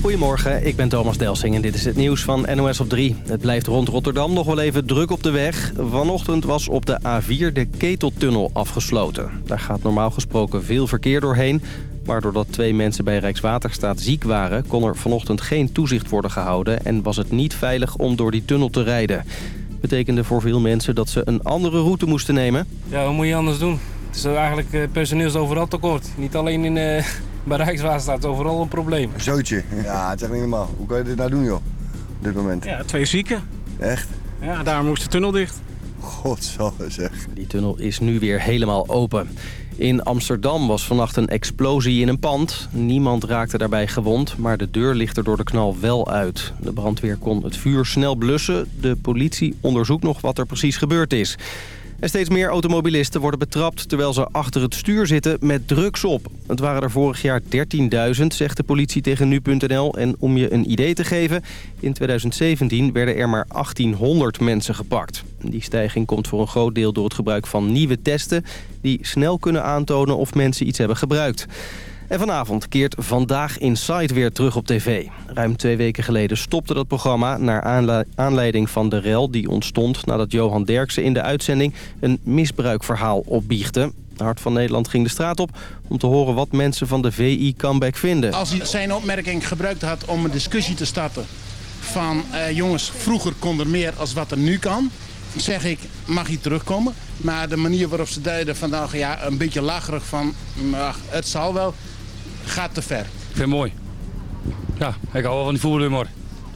Goedemorgen, ik ben Thomas Delsing en dit is het nieuws van NOS op 3. Het blijft rond Rotterdam nog wel even druk op de weg. Vanochtend was op de A4 de Keteltunnel afgesloten. Daar gaat normaal gesproken veel verkeer doorheen. Maar doordat twee mensen bij Rijkswaterstaat ziek waren... kon er vanochtend geen toezicht worden gehouden... en was het niet veilig om door die tunnel te rijden. Betekende voor veel mensen dat ze een andere route moesten nemen. Ja, wat moet je anders doen? Het is eigenlijk eh, personeel is overal tekort. Niet alleen in, uh, bij Rijkswaterstaat, overal een probleem. Zootje. Ja, het is echt niet normaal. Hoe kan je dit nou doen, joh? Op dit moment. Ja, twee zieken. Echt? Ja, daar moest de tunnel dicht. Godsamme zeg. Die tunnel is nu weer helemaal open. In Amsterdam was vannacht een explosie in een pand. Niemand raakte daarbij gewond, maar de deur ligt er door de knal wel uit. De brandweer kon het vuur snel blussen. De politie onderzoekt nog wat er precies gebeurd is. Steeds meer automobilisten worden betrapt terwijl ze achter het stuur zitten met drugs op. Het waren er vorig jaar 13.000, zegt de politie tegen nu.nl. En om je een idee te geven, in 2017 werden er maar 1800 mensen gepakt. Die stijging komt voor een groot deel door het gebruik van nieuwe testen... die snel kunnen aantonen of mensen iets hebben gebruikt. En vanavond keert Vandaag Inside weer terug op tv. Ruim twee weken geleden stopte dat programma... naar aanleiding van de rel die ontstond... nadat Johan Derksen in de uitzending een misbruikverhaal opbiechte. Hart van Nederland ging de straat op om te horen wat mensen van de VI comeback vinden. Als hij zijn opmerking gebruikt had om een discussie te starten... van eh, jongens, vroeger kon er meer als wat er nu kan... zeg ik, mag hij terugkomen. Maar de manier waarop ze duiden vandaag ja, een beetje lacherig van... het zal wel, gaat te ver. Ik vind het mooi. Ja, ik hou wel van die voetbalhumor.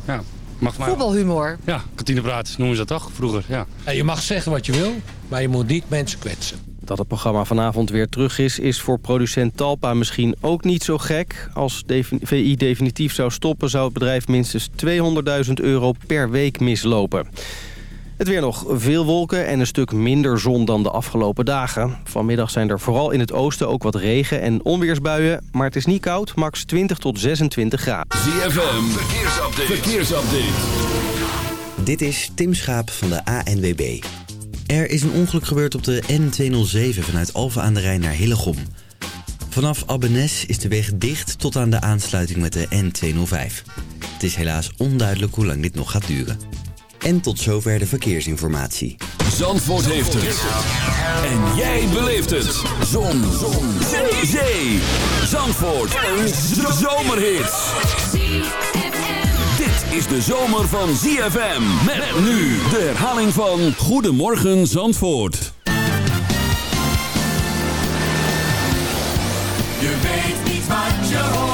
Ja, mag mij Voetbalhumor? Ja, kantinepraat noemen ze dat toch, vroeger. Ja. ja. Je mag zeggen wat je wil, maar je moet niet mensen kwetsen. Dat het programma vanavond weer terug is, is voor producent Talpa misschien ook niet zo gek. Als VI definitief zou stoppen, zou het bedrijf minstens 200.000 euro per week mislopen. Het weer nog veel wolken en een stuk minder zon dan de afgelopen dagen. Vanmiddag zijn er vooral in het oosten ook wat regen- en onweersbuien. Maar het is niet koud, max 20 tot 26 graden. ZFM, verkeersupdate. verkeersupdate. Dit is Tim Schaap van de ANWB. Er is een ongeluk gebeurd op de N207 vanuit Alphen aan de Rijn naar Hillegom. Vanaf Abbenes is de weg dicht tot aan de aansluiting met de N205. Het is helaas onduidelijk hoe lang dit nog gaat duren. En tot zover de verkeersinformatie. Zandvoort heeft het. En jij beleeft het. Zon. Zon. Zee. Zee. Zandvoort. Een zomerhit. Dit is de zomer van ZFM. Met nu de herhaling van Goedemorgen Zandvoort. Je weet niet wat je hoort.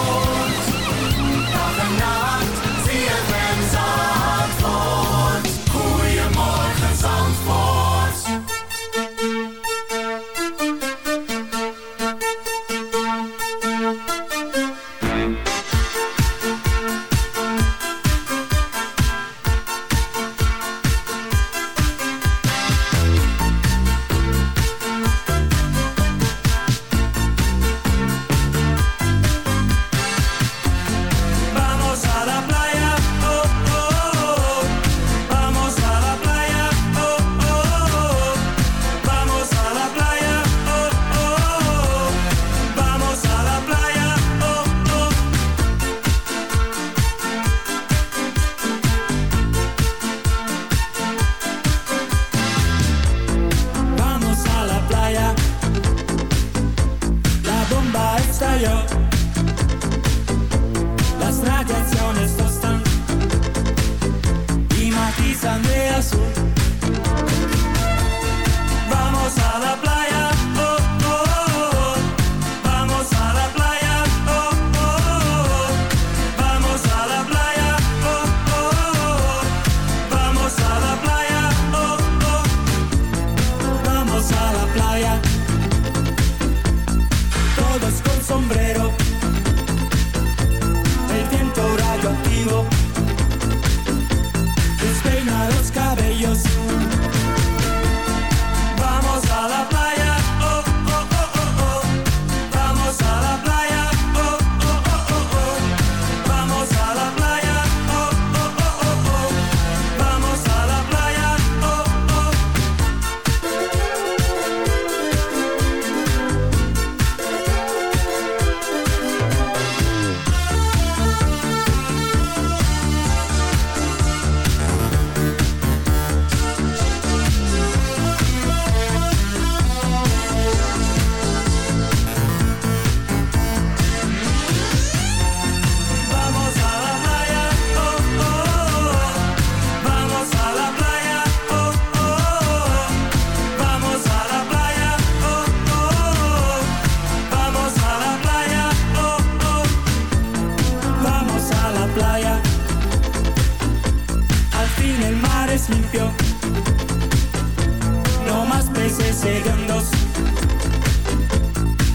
15 segundos.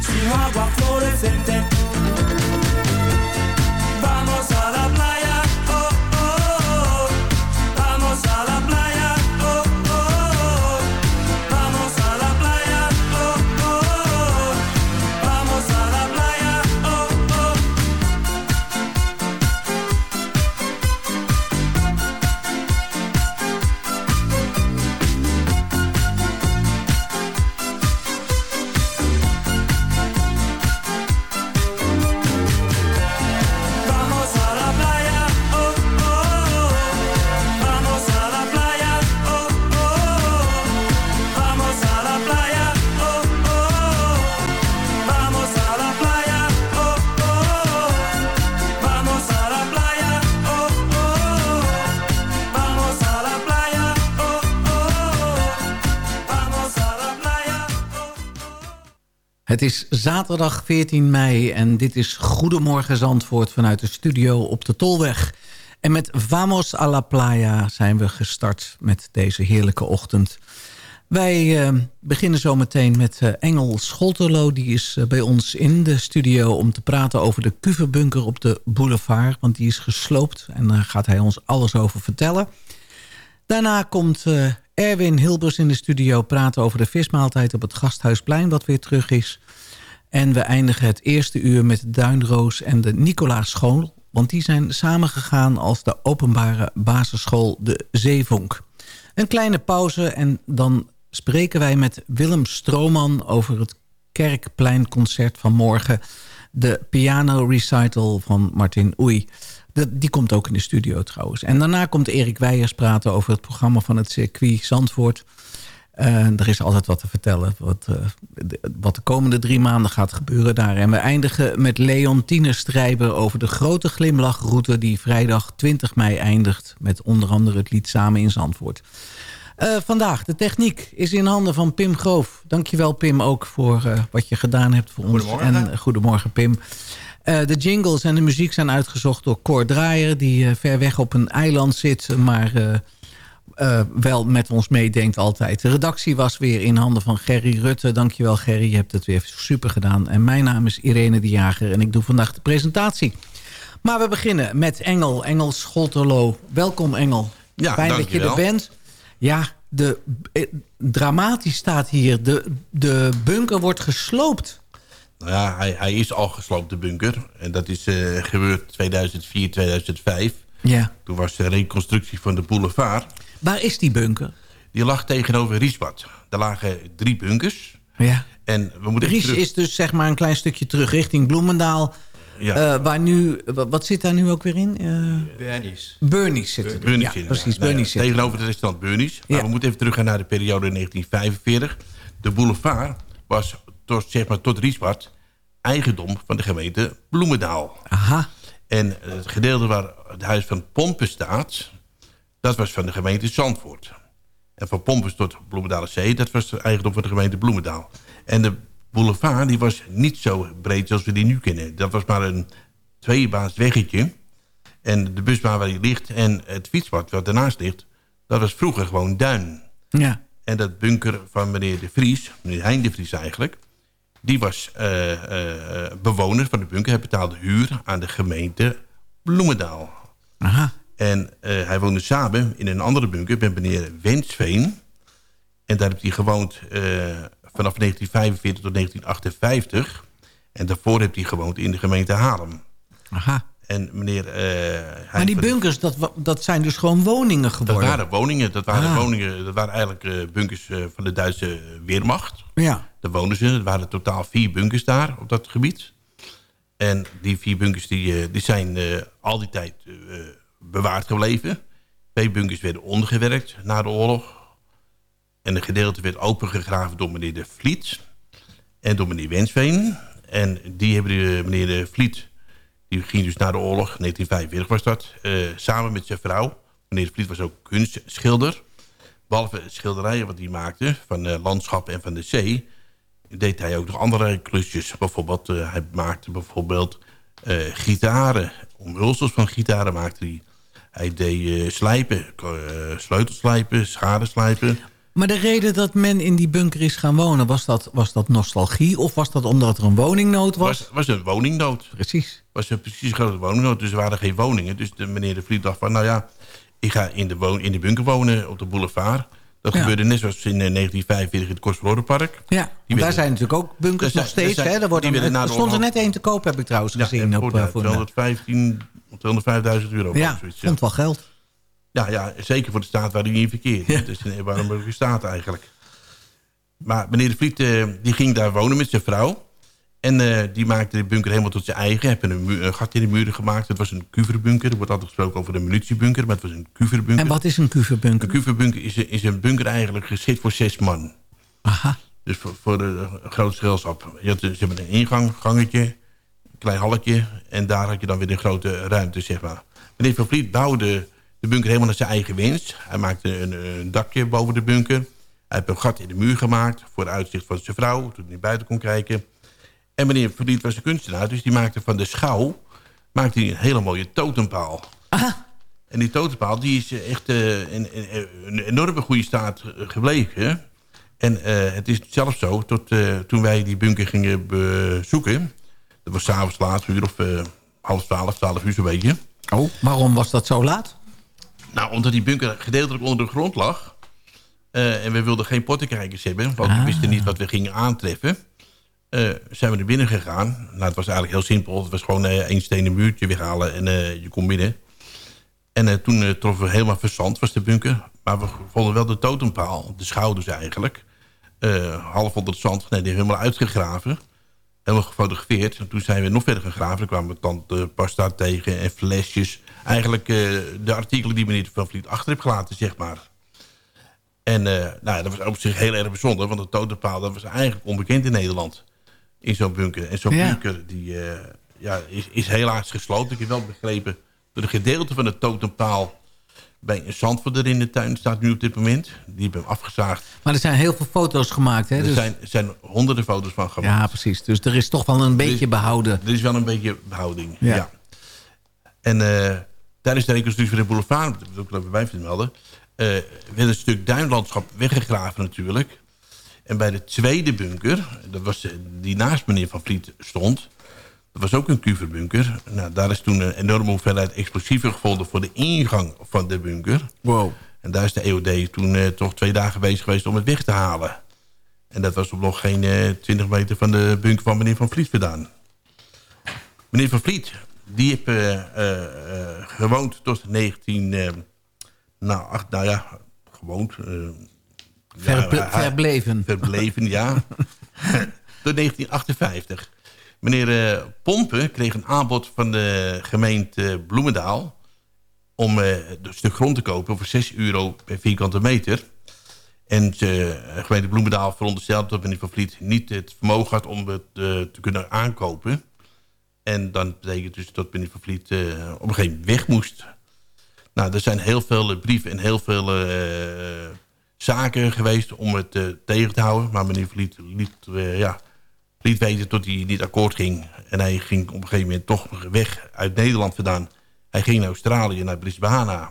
Chihuahua floreciente is zaterdag 14 mei en dit is Goedemorgen Zandvoort vanuit de studio op de Tolweg. En met Vamos a la Playa zijn we gestart met deze heerlijke ochtend. Wij eh, beginnen zo meteen met eh, Engel Scholterlo. Die is eh, bij ons in de studio om te praten over de kuverbunker op de boulevard. Want die is gesloopt en daar gaat hij ons alles over vertellen. Daarna komt Erwin Hilbers in de studio praten over de vismaaltijd op het Gasthuisplein, wat weer terug is. En we eindigen het eerste uur met Duinroos en de Nicolaas School. Want die zijn samengegaan als de openbare basisschool De Zeevonk. Een kleine pauze en dan spreken wij met Willem Strooman over het Kerkpleinconcert van morgen. De piano recital van Martin Oei. De- die komt ook in de studio trouwens. En daarna komt Erik Weijers praten over het programma van het circuit Zandvoort. Eh, er is altijd wat te vertellen. Wat, eh, de, wat de komende drie maanden gaat gebeuren daar. En we eindigen met Leontine Strijber over de grote glimlachroute... die vrijdag 20 mei eindigt met onder andere het lied Samen in Zandvoort. Eh, vandaag, de techniek is in handen van Pim Groof. Dankjewel Pim ook voor wat je gedaan hebt voor ons. Goedemorgen. En goedemorgen Pim. De jingles en de muziek zijn uitgezocht door Cor Draaier... die ver weg op een eiland zit, maar eh, wel met ons meedenkt altijd. De redactie was weer in handen van Gerry Rutte. Dankjewel Gerry, je hebt het weer super gedaan. En mijn naam is Irene de Jager en ik doe vandaag de presentatie. Maar we beginnen met Engel, Engel Scholterlo. Welkom Engel. Ja, Fijn dat je er bent. Ja, de, eh, dramatisch staat hier. De, de bunker wordt gesloopt. Nou ja, hij, hij is al gesloopt, de bunker. En dat is eh, gebeurd 2004, 2005. Ja. Toen was de reconstructie van de boulevard. Waar is die bunker? Die lag tegenover Riesbad. Daar lagen drie bunkers. Ja. En we moeten Ries terug- is dus zeg maar een klein stukje terug richting Bloemendaal. Ja. Eh, waar nu, wa- wat zit daar nu ook weer in? Uh, Bernies. Bernie's zit er. Bernie's ja, in, precies, Nou ja, Bernie's zit er. Tegenover het restaurant Bernie's. Maar Ja. we moeten even teruggaan naar de periode 1945. De boulevard was tot, zeg maar, tot Riesbad eigendom van de gemeente Bloemendaal. Aha. En het gedeelte waar het huis van Pompen staat... dat was van de gemeente Zandvoort. En van Pompens tot Bloemendaal Zee... dat was de eigendom van de gemeente Bloemendaal. En de boulevard die was niet zo breed zoals we die nu kennen. Dat was maar een tweebaans weggetje. En de busbaan waar die ligt en het fietspad wat ernaast ligt... dat was vroeger gewoon duin. Ja. En dat bunker van meneer De Vries, meneer Hein De Vries eigenlijk... die was eh, eh, bewoner van de bunker. Hij betaalde huur aan de gemeente Bloemendaal. Aha. En eh, hij woonde samen in een andere bunker met meneer Wensveen. En daar heeft hij gewoond eh, vanaf 1945 tot 1958. En daarvoor heeft hij gewoond in de gemeente Haarlem. Aha. En meneer... eh, Maar die bunkers, dat, dat zijn dus gewoon woningen dat geworden. waren woningen. Dat waren, Ah. woningen, dat waren eigenlijk eh, bunkers eh, van de Duitse Weermacht. Ja. Daar woonden ze. Er waren totaal vier bunkers daar op dat gebied. En die vier bunkers die, die zijn eh, al die tijd eh, bewaard gebleven. Twee bunkers werden ondergewerkt na de oorlog. En een gedeelte werd opengegraven door meneer De Vliet. En door meneer Wensveen. En die hebben de, meneer De Vliet... die ging dus na de oorlog, 1945 was dat... eh, samen met zijn vrouw. Meneer De Vliet was ook kunstschilder. Behalve schilderijen wat hij maakte van eh, landschap en van de zee... deed hij ook nog andere klusjes. Bijvoorbeeld, eh, hij maakte bijvoorbeeld gitaren omhulsels van gitaren maakte hij. Hij deed eh, slijpen, eh, sleutelslijpen, schadeslijpen. Maar de reden dat men in die bunker is gaan wonen... was dat, was dat nostalgie of was dat omdat er een woningnood was? was, was een woningnood. Precies. was een precies grote woningnood. Dus er waren geen woningen. Dus de, meneer de Vliet dacht van, nou ja, ik ga in de, woon, in de bunker wonen op de boulevard. Dat Ja. gebeurde net zoals in eh, 1945 in het Kostverlorenpark. Ja, daar werden- zijn natuurlijk ook bunkers Er nog steeds. er zijn- hè? Er, worden, er stond er net één te koop, heb ik trouwens Ja, gezien. op, voor, eh, ja, voor de- 215, 205.000 euro. ja, zoiets, vond wel geld. Ja, ja, zeker voor de staat waar u in verkeert. Het is een erbarmelijke staat eigenlijk. Maar meneer de Vliet eh, die ging daar wonen met zijn vrouw. En eh, die maakte de bunker helemaal tot zijn eigen. Hebben een, een gat in de muren gemaakt. Het was een kuverbunker. Er wordt altijd gesproken over een munitiebunker. Maar het was een kuverbunker. En wat is een kuverbunker? Een kuverbunker is, een- is een bunker eigenlijk geschikt voor zes man. Aha. Dus voor, voor de, een groot dus, ze hebben een ingang, gangetje, klein halletje. En daar had je dan weer een grote ruimte, zeg maar. Meneer Van Vliet bouwde de bunker helemaal naar zijn eigen winst. Hij maakte een, een dakje boven de bunker. Hij heeft een gat in de muur gemaakt voor het uitzicht van zijn vrouw... toen hij niet buiten kon kijken. En meneer Van Vliet was een kunstenaar, dus die maakte van de schouw... maakte hij een hele mooie totempaal. En die totempaal die is eh, echt eh, in, in- een enorme goede staat eh, gebleven. En eh, het is zelfs zo, tot, eh, toen wij die bunker gingen bezoeken... dat was s'avonds laat, uur of eh, half twaalf, twaalf uur zo'n beetje... Oh, waarom was dat zo laat? Nou, omdat die bunker gedeeltelijk onder de grond lag. eh, en we wilden geen pottenkijkers hebben. Want we Ah. wisten niet wat we gingen aantreffen. eh, zijn we naar binnen gegaan. Nou, het was eigenlijk heel simpel. Het was gewoon één stenen muurtje weghalen en je kon binnen. En toen troffen we helemaal verzand, was de bunker. Maar we vonden wel de totempaal, de schouders eigenlijk. half onder het zand, nee, die helemaal uitgegraven. Helemaal gefotografeerd. En toen zijn we nog verder gegraven. Er kwamen tandpasta tegen en flesjes. Eigenlijk eh, de artikelen die meneer Van Vliet achter heeft gelaten, zeg maar. En eh, nou, dat was op zich heel erg bijzonder. Want de totempaal dat was eigenlijk onbekend in Nederland. In zo'n bunker. En zo'n Ja. bunker die, eh, ja, is, is helaas gesloten. Ik heb wel begrepen door een gedeelte van de totempaal... bij een zandvoort er in de tuin staat nu op dit moment. Die hebben hem afgezaagd. Maar er zijn heel veel foto's gemaakt. Hè? Er Dus, zijn, zijn honderden foto's van gemaakt. ja, precies. Dus er is toch wel een beetje behouden. Er is wel een beetje behouding, Ja. ja. En eh tijdens de reconstructie van de boulevard, dat wil ik even bij vermelden... eh werd een stuk duinlandschap weggegraven natuurlijk. En bij de tweede bunker, dat was eh, die naast meneer Van Vliet stond... dat was ook een kuverbunker. Nou, daar is toen een enorme hoeveelheid explosieven gevonden... voor de ingang van de bunker. Wow. En daar is de EOD toen eh, toch twee dagen bezig geweest om het weg te halen. En dat was op nog geen eh 20 meter van de bunker van meneer Van Vliet vandaan. Meneer Van Vliet, die heeft eh, gewoond tot 19... eh, nou, ach, nou ja, gewoond. Verble- ja, hij- verbleven. Verbleven, ja. tot 1958. Meneer eh, Pompen kreeg een aanbod van de gemeente Bloemendaal... om eh, een stuk grond te kopen voor 6 euro per vierkante meter... En de gemeente Bloemendaal veronderstelt dat meneer Van Vliet niet het vermogen had om het eh, te kunnen aankopen. En dan betekent dus dat meneer Van Vliet eh, op een gegeven moment weg moest. Nou, er zijn heel veel eh, brieven en heel veel eh, zaken geweest om het eh, tegen te houden. Maar meneer Van Vliet liet, eh, ja, liet weten dat hij niet akkoord ging. En hij ging op een gegeven moment toch weg uit Nederland vandaan. Hij ging naar Australië, naar Brisbane.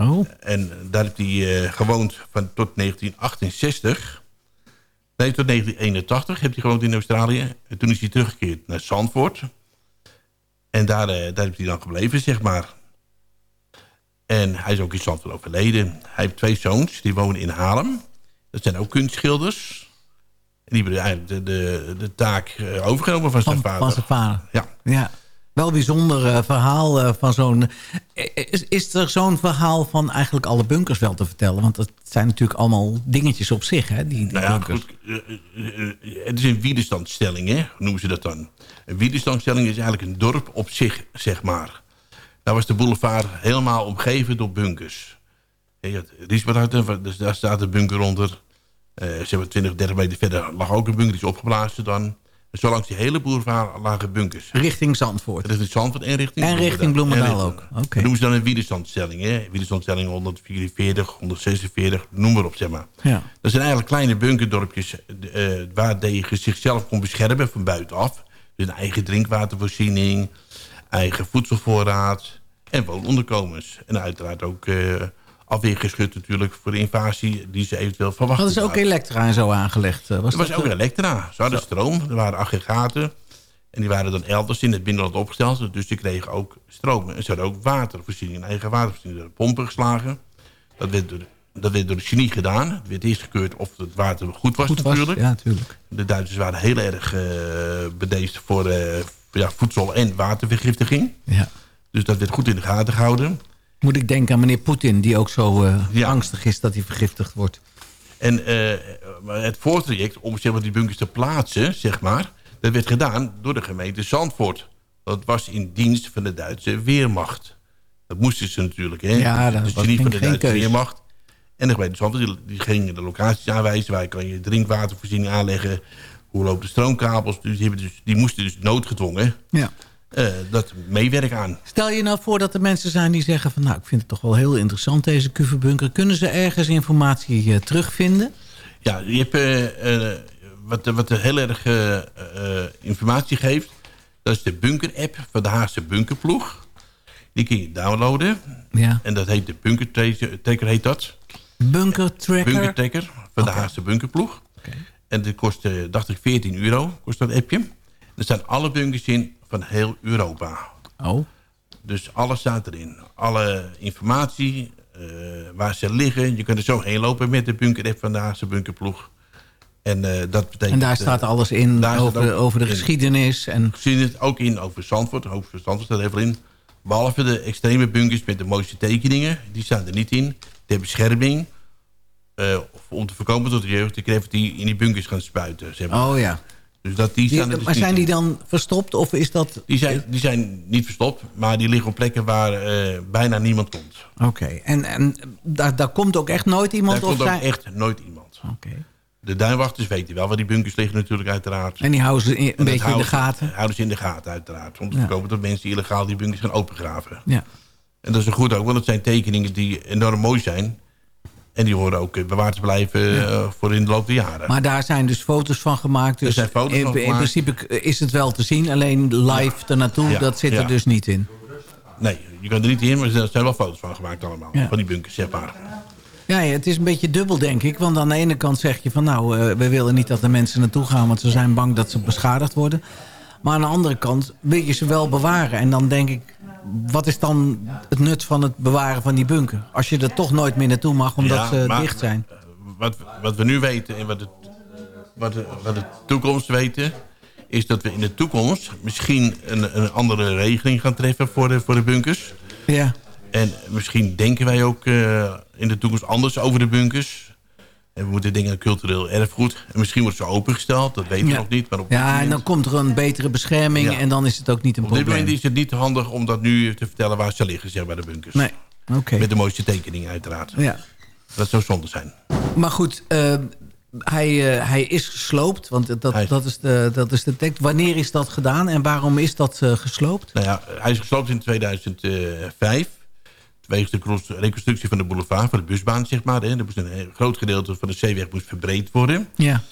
Oh. En daar heeft hij eh, gewoond van tot 1968. Nee, tot 1981 heeft hij gewoond in Australië. En toen is hij teruggekeerd naar Zandvoort. En daar, eh, daar heeft hij dan gebleven, zeg maar. En hij is ook in Zandvoort overleden. Hij heeft twee zoons, die wonen in Haarlem. Dat zijn ook kunstschilders. Die hebben eigenlijk de, de, de taak eh, overgenomen van zijn vader. van zijn vader. Ja. ja. Wel bijzonder eh, verhaal eh, van zo'n... Is, is er zo'n verhaal van eigenlijk alle bunkers wel te vertellen? Want het zijn natuurlijk allemaal dingetjes op zich, hè, die, die Nou ja, bunkers. goed, het is een widerstandsstelling, hè, noemen ze dat dan. Een widerstandsstelling is eigenlijk een dorp op zich, zeg maar. Daar was de boulevard helemaal omgeven door bunkers. Je had dus daar staat een bunker onder. Eh ze hebben 20, 30 meter verder lag ook een bunker, die is opgeblazen dan. En zo langs die hele boulevard lagen bunkers. Richting Zandvoort. Richting Zandvoort en richting En richting Bloemendaal En ook. Oké. Dat noemen ze dan een widerstandsstelling. Hè? Widerstandsstelling 144, 146, noem maar op, zeg maar. Ja. Dat zijn eigenlijk kleine bunkerdorpjes eh, waar je zichzelf kon beschermen van buitenaf. Dus een eigen drinkwatervoorziening, eigen voedselvoorraad en woononderkomens. En uiteraard ook eh afweergeschut natuurlijk voor de invasie die ze eventueel verwachten. Hadden ze ook elektra en zo aangelegd? eh, Was Er was dat, ook eh, elektra. Ze hadden stroom, er waren aggregaten. En die waren dan elders in het binnenland opgesteld. Dus die kregen ook stroom. En ze hadden ook watervoorziening, eigen watervoorziening. Hadden pompen geslagen. Dat werd door, dat werd door de genie gedaan. Het werd eerst gekeurd of het water goed was goed was? natuurlijk. Ja, natuurlijk. De Duitsers waren heel erg eh bedeesd voor ja, voedsel- en watervergiftiging. Ja. Dus dat werd goed in de gaten gehouden. Moet ik denken aan meneer Poetin, die ook zo Ja. angstig is dat hij vergiftigd wordt. En eh, het voortraject om zeg maar, die bunkers te plaatsen, zeg maar... dat werd gedaan door de gemeente Zandvoort. Dat was in dienst van de Duitse Weermacht. Dat moesten ze natuurlijk, hè? Ja, dat dus was niet van de Duitse keuze. Weermacht. En de gemeente Zandvoort die, die gingen de locaties aanwijzen... waar kan je drinkwatervoorziening aanleggen... hoe loopt de stroomkabels. Dus die, dus, die moesten dus noodgedwongen Ja. Eh, dat meewerken aan. Stel je nou voor dat er mensen zijn die zeggen van... nou, ik vind het toch wel heel interessant, deze kuverbunker. Kunnen ze ergens informatie eh, terugvinden? Ja, je hebt eh, wat, wat er heel erg informatie geeft. Dat is de bunker-app van de Haagse bunkerploeg. Die kun je downloaden. Ja. En dat heet de Bunker Tracker, heet dat. Bunker Tracker? Bunker Tracker van de Haagse bunkerploeg. En dat kost, dacht ik, 14 euro, kost dat appje. Er staan alle bunkers in van heel Europa. Oh. Dus alles staat erin. Alle informatie, eh, waar ze liggen. Je kunt er zo heen lopen met de bunker-app van de Haagse bunkerploeg. En, eh, dat betekent, En daar eh, staat alles in over, over de in. geschiedenis. En, Geschiedenis ook in over Zandvoort. Over Zandvoort staat even in. Behalve de extreme bunkers met de mooiste tekeningen. Die staan er niet in. De bescherming. eh, om te voorkomen dat de jeugd de kreeft die in die bunkers gaan spuiten. Zeg maar. oh ja. Dus dat, die staan dus maar zijn die dan verstopt of is dat... Die zijn, die zijn niet verstopt, maar die liggen op plekken waar eh, bijna niemand komt. Oké, en, en daar, daar komt ook echt nooit iemand? Daar komt of ook zijn... echt nooit iemand. Oké. De duinwachters weten wel waar die bunkers liggen natuurlijk uiteraard. En die houden ze in- een beetje in de gaten? houden ze in de gaten uiteraard. Om te Ja. voorkomen dat mensen illegaal die bunkers gaan opengraven. Ja. En dat is goed ook, want het zijn tekeningen die enorm mooi zijn. En die horen ook eh, bewaard te blijven eh, voor in de loop der jaren. Maar daar zijn dus foto's van gemaakt. Dus Er zijn foto's in, van in gemaakt. principe is het wel te zien. Alleen live ernaartoe, Ja, dat zit er dus niet in. Nee, je kan er niet in, maar er zijn wel foto's van gemaakt allemaal. Van die bunkers, zeg maar. Ja, ja, het is een beetje dubbel, denk ik. Want aan de ene kant zeg je van... nou, eh, we willen niet dat de mensen naartoe gaan... want ze zijn bang dat ze beschadigd worden. Maar aan de andere kant wil je ze wel bewaren. En dan denk ik, wat is dan het nut van het bewaren van die bunker? Als je er toch nooit meer naartoe mag, omdat Ja, ze maar- dicht zijn. Wat, wat we nu weten en wat, het, wat, de, wat de toekomst weten... is dat we in de toekomst misschien een, een andere regeling gaan treffen voor de, voor de bunkers. Ja. En misschien denken wij ook eh, in de toekomst anders over de bunkers. En we moeten aan cultureel erfgoed. En misschien wordt ze opengesteld, dat weten we Ja. nog niet. Maar op Ja, en dan komt er een betere bescherming... Ja. en dan is het ook niet een op dit probleem. moment is het niet handig om dat nu te vertellen waar ze liggen, zeg maar, de bunkers. Nee, oké. Met de mooiste tekeningen uiteraard. Ja. Dat zou zonde zijn. Maar goed, eh, hij, eh, hij is gesloopt. Want dat, Hij- dat, is de, dat is de tekst. Wanneer is dat gedaan en waarom is dat eh, gesloopt? Nou ja, hij is gesloopt in 2005. Wegens de reconstructie van de boulevard, van de busbaan, zeg maar. Hè. Er moest een heel groot gedeelte van de zeeweg moest verbreed worden. Ja.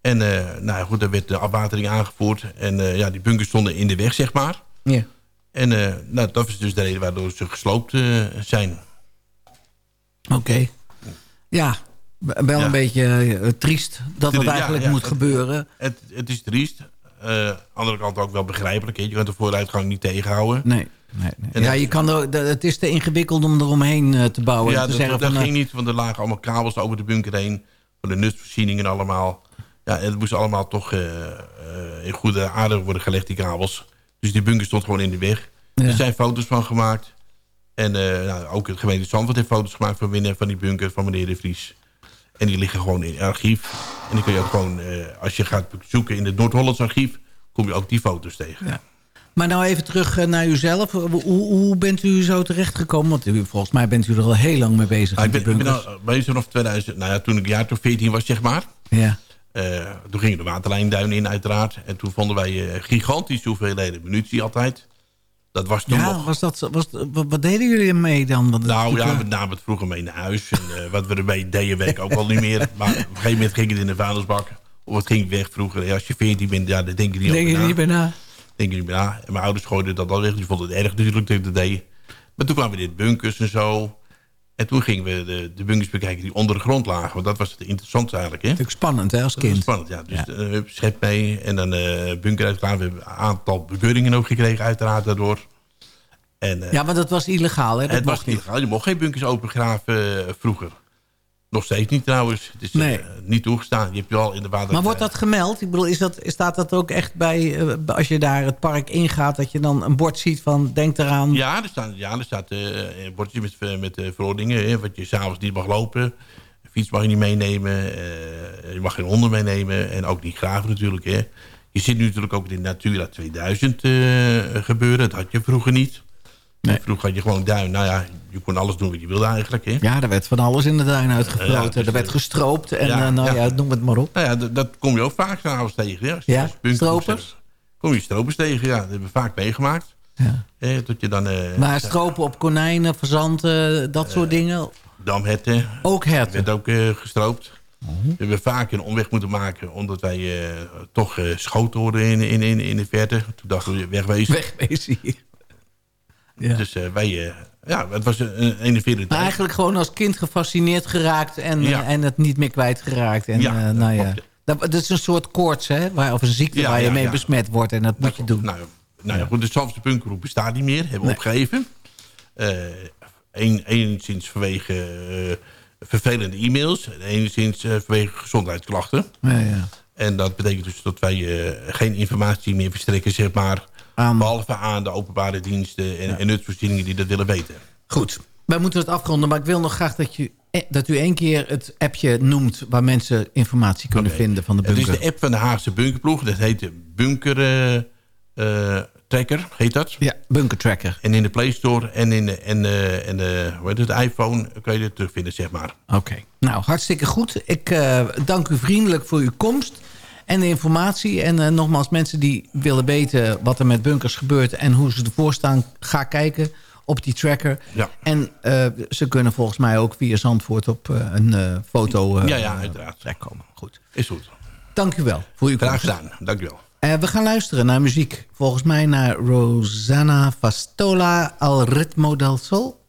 En eh, nou goed, daar werd de afwatering aangevoerd. En eh, ja, die bunkers stonden in de weg, zeg maar. Ja. En eh, nou, dat is dus de reden waardoor ze gesloopt eh, zijn. Oké. Ja, wel Ja. een beetje eh, triest dat dat Ja, eigenlijk ja, moet het- gebeuren. Het, het is triest. Aan de andere kant ook wel begrijpelijk. Je kunt de vooruitgang niet tegenhouden. Nee. nee, nee. Ja, je kan er, het is te ingewikkeld om eromheen eh, te bouwen. Ja, te dat, zeggen dat van, eh, ging niet, want er lagen allemaal kabels over de bunker heen. Voor de nutsvoorzieningen allemaal. Ja, en het moest allemaal toch in goede aarde worden gelegd, die kabels. Dus die bunker stond gewoon in de weg. Ja. Er zijn foto's van gemaakt. En nou, ook het gemeente Zandvoort heeft foto's gemaakt van binnen van die bunker van meneer De Vries. En die liggen gewoon in het archief. En die kun je ook gewoon, eh, als je gaat zoeken in het Noord-Hollands archief... kom je ook die foto's tegen. Ja. Maar nou even terug eh, naar uzelf. Hoe, hoe bent u zo terechtgekomen? Want u, volgens mij bent u er al heel lang mee bezig Nou, ik ben, die ik ben bunkers. al bezig vanaf 2000, nou ja, toen ik jaar toch 14 was, zeg maar. Ja. Eh, toen gingen de waterlijnduinen in uiteraard. En toen vonden wij eh, gigantische hoeveelheden munitie altijd. Dat was toen Ja, nog... was dat, was, wat, wat deden jullie ermee dan? Nou ja, we namen het vroeger mee naar huis. En eh, wat we ermee deden, weet ik ook al niet meer. Maar op een gegeven moment ging het in de vuilnisbak. Of het ging weg vroeger. Als je 14 bent, ja, daar denk je niet Denk je na. niet bij na? Denk ik, ja. En mijn ouders gooiden dat al weg. Die vonden het erg natuurlijk dat ik dat deed. Maar toen kwamen we dit bunkers en zo. En toen gingen we de, de bunkers bekijken die onder de grond lagen. Want dat was het interessante eigenlijk. Hè? Natuurlijk spannend hè, als kind. spannend, ja. Dus eh, schep mee en dan eh bunker uitklaar. We hebben een aantal bekeuringen ook gekregen uiteraard daardoor. En, eh, Ja, maar dat was illegaal hè? Dat het was niet. illegaal. Je mocht geen bunkers opengraven vroeger. Nog steeds niet trouwens. Het is eh, niet toegestaan. Je hebt je al in de water... Maar wordt dat gemeld? Ik bedoel, is dat, staat dat ook echt bij, eh, als je daar het park ingaat... dat je dan een bord ziet van denk eraan... Ja, er staat, ja, er staat eh, een bordje met, eh, met eh, verordeningen. Hè, wat je s'avonds niet mag lopen. Fiets mag je niet meenemen. eh, je mag geen honden meenemen. En ook niet graven natuurlijk. Hè. Je zit nu natuurlijk ook in Natura 2000 eh, gebeuren. Dat had je vroeger niet. Vroeger had je gewoon duin. Nou ja, je kon alles doen wat je wilde eigenlijk. Hè. Ja, er werd van alles in de duin. Ja, dus, er werd eh, gestroopt en ja, eh, nou ja, noem het maar op. Nou ja, dat, dat kom je ook vaak s'avonds tegen. Hè. Als Ja, stropers? Kom je stropers tegen, ja. Dat hebben we vaak meegemaakt. Ja. Dat je dan... eh, Maar stropen op konijnen, fazanten, dat soort dingen. Damherten. Ook herten. werd ook eh, gestroopt. We hebben vaak een omweg moeten maken... omdat wij eh, toch eh, schoten hoorden in, in, in, in de verte. Toen dachten we, wegwezen. Wegwezen hier. Ja. Dus eh, wij... eh, ja, het was een, enerverende Maar tijd. eigenlijk gewoon als kind gefascineerd geraakt en, Ja. eh, en het niet meer kwijtgeraakt. En, Ja, nou ja. klopt. Dat, is een soort koorts, hè? Waar, of een ziekte Ja, waar je ja, mee ja. besmet wordt. En dat moet je doen. Nou, nou ja, goed, de Zandvoortse punkgroep bestaat niet meer. Hebben we Nee. opgegeven. Een, enigszins vanwege vervelende e-mails. En enigszins eh, vanwege gezondheidsklachten. Ja, ja. En dat betekent dus dat wij geen informatie meer verstrekken, zeg maar. Behalve aan de openbare diensten en, en nutsvoorzieningen die dat willen weten. Goed, wij moeten het afronden. Maar ik wil nog graag dat, je, eh, dat u één keer het appje noemt... waar mensen informatie kunnen vinden van de Het bunker. is de app van de Haagse bunkerploeg. Dat heet de Bunker eh, eh, Tracker, heet dat. Ja, Bunker Tracker. En in de Play Store en in de, en, en de, hoe heet het, iPhone kun je het terugvinden, zeg maar. Oké, nou hartstikke goed. Ik dank u vriendelijk voor uw komst en de informatie. En eh, nogmaals, mensen die willen weten wat er met bunkers gebeurt... en hoe ze ervoor staan, ga kijken op die tracker. Ja. En eh, ze kunnen volgens mij ook via Zandvoort op eh, een foto ja, ja, uiteraard. terechtkomen. Goed. Is goed. Dank u wel voor uw Graag gedaan. Dank u wel. We gaan luisteren naar muziek. Volgens mij naar Rosanna Fastola al ritmo del sol.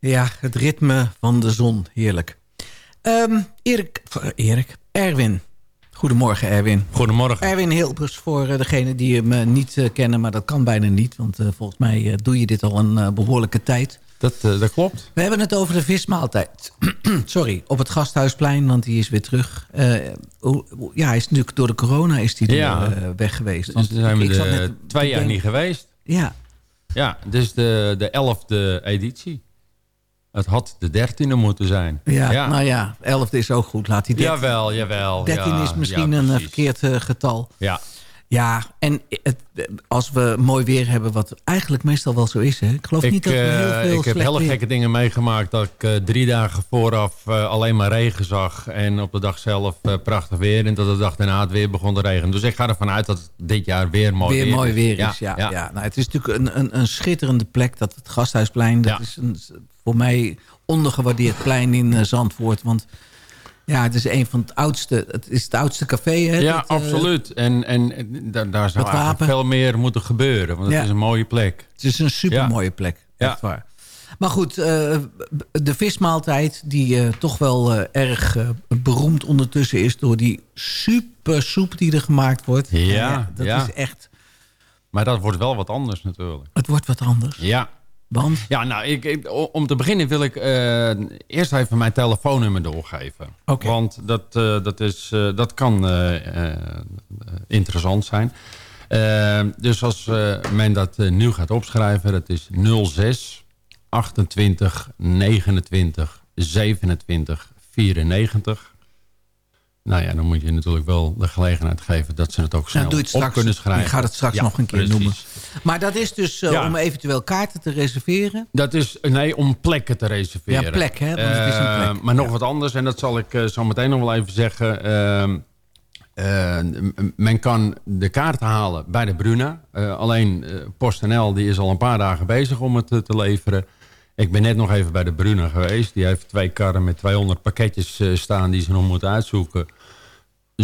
Ja, het ritme van de zon. Heerlijk. Ehm, Erik, eh, Erik, Erwin. Goedemorgen, Erwin. Goedemorgen. Erwin Hilbers, voor uh, degenen die hem uh, niet kennen... maar dat kan bijna niet, want volgens mij doe je dit al een behoorlijke tijd. Dat, dat klopt. We hebben het over de vismaaltijd. Sorry, op het Gasthuisplein, want die is weer terug. ja, hij is natuurlijk door de corona is die ja. weg geweest. Want dus zijn we de, net, twee jaar denk... niet geweest. Ja. Ja, dus de, de elfde editie. Het had de dertiende moeten zijn. Ja, ja, nou ja, elfde is ook goed. Laat die dertien. Jawel, jawel. Dertien ja, is misschien ja, een verkeerd uh, getal. Ja. Ja, en het, als we mooi weer hebben, wat eigenlijk meestal wel zo is. Hè? Ik geloof ik, niet dat we heel veel uh, Ik heb hele weer... gekke dingen meegemaakt. Dat ik uh, drie dagen vooraf uh, alleen maar regen zag. En op de dag zelf prachtig weer. En dat de dag daarna het weer begon te regenen. Dus ik ga ervan uit dat het dit jaar weer mooi weer weer, mooi weer is. Ja, ja. ja. Nou, het is natuurlijk een, een, een schitterende plek. Dat het Gasthuisplein. Dat is een, voor mij ondergewaardeerd plein in Zandvoort. Want ja, het is een van het oudste. Het is het oudste café. Hè, ja, dat, absoluut. En, en daar, daar zou eigenlijk veel meer moeten gebeuren. Want het ja. is een mooie plek. Het is een super mooie plek. Ja. Echt waar. Maar goed, uh, de vismaaltijd die uh, toch wel erg beroemd ondertussen is... door die super soep die er gemaakt wordt. Ja, ja dat is echt... Maar dat wordt wel wat anders natuurlijk. Het wordt wat anders. Ja. Want? Ja, nou, ik, ik, om te beginnen wil ik uh, eerst even mijn telefoonnummer doorgeven. Okay. Want dat, uh, dat, is, uh, dat kan interessant zijn. dus als men dat nu gaat opschrijven, dat is 06 28 29 27 94. Nou ja, dan moet je natuurlijk wel de gelegenheid geven dat ze het ook snel nou, doe het straks, op kunnen schrijven. Je gaat het straks ja, nog een keer precies. noemen. Maar dat is dus uh, Ja. om eventueel kaarten te reserveren. Dat is, nee, om plekken te reserveren. Ja, plek, hè, want het is een Eh, plek. maar nog wat anders, en dat zal ik eh, zo meteen nog wel even zeggen. Ehm, eh, men kan de kaart halen bij de Bruna. Eh, alleen eh, PostNL die is al een paar dagen bezig om het eh, te leveren. Ik ben net nog even bij de Bruna geweest. Die heeft twee karren met 200 pakketjes eh, staan die ze nog moeten uitzoeken.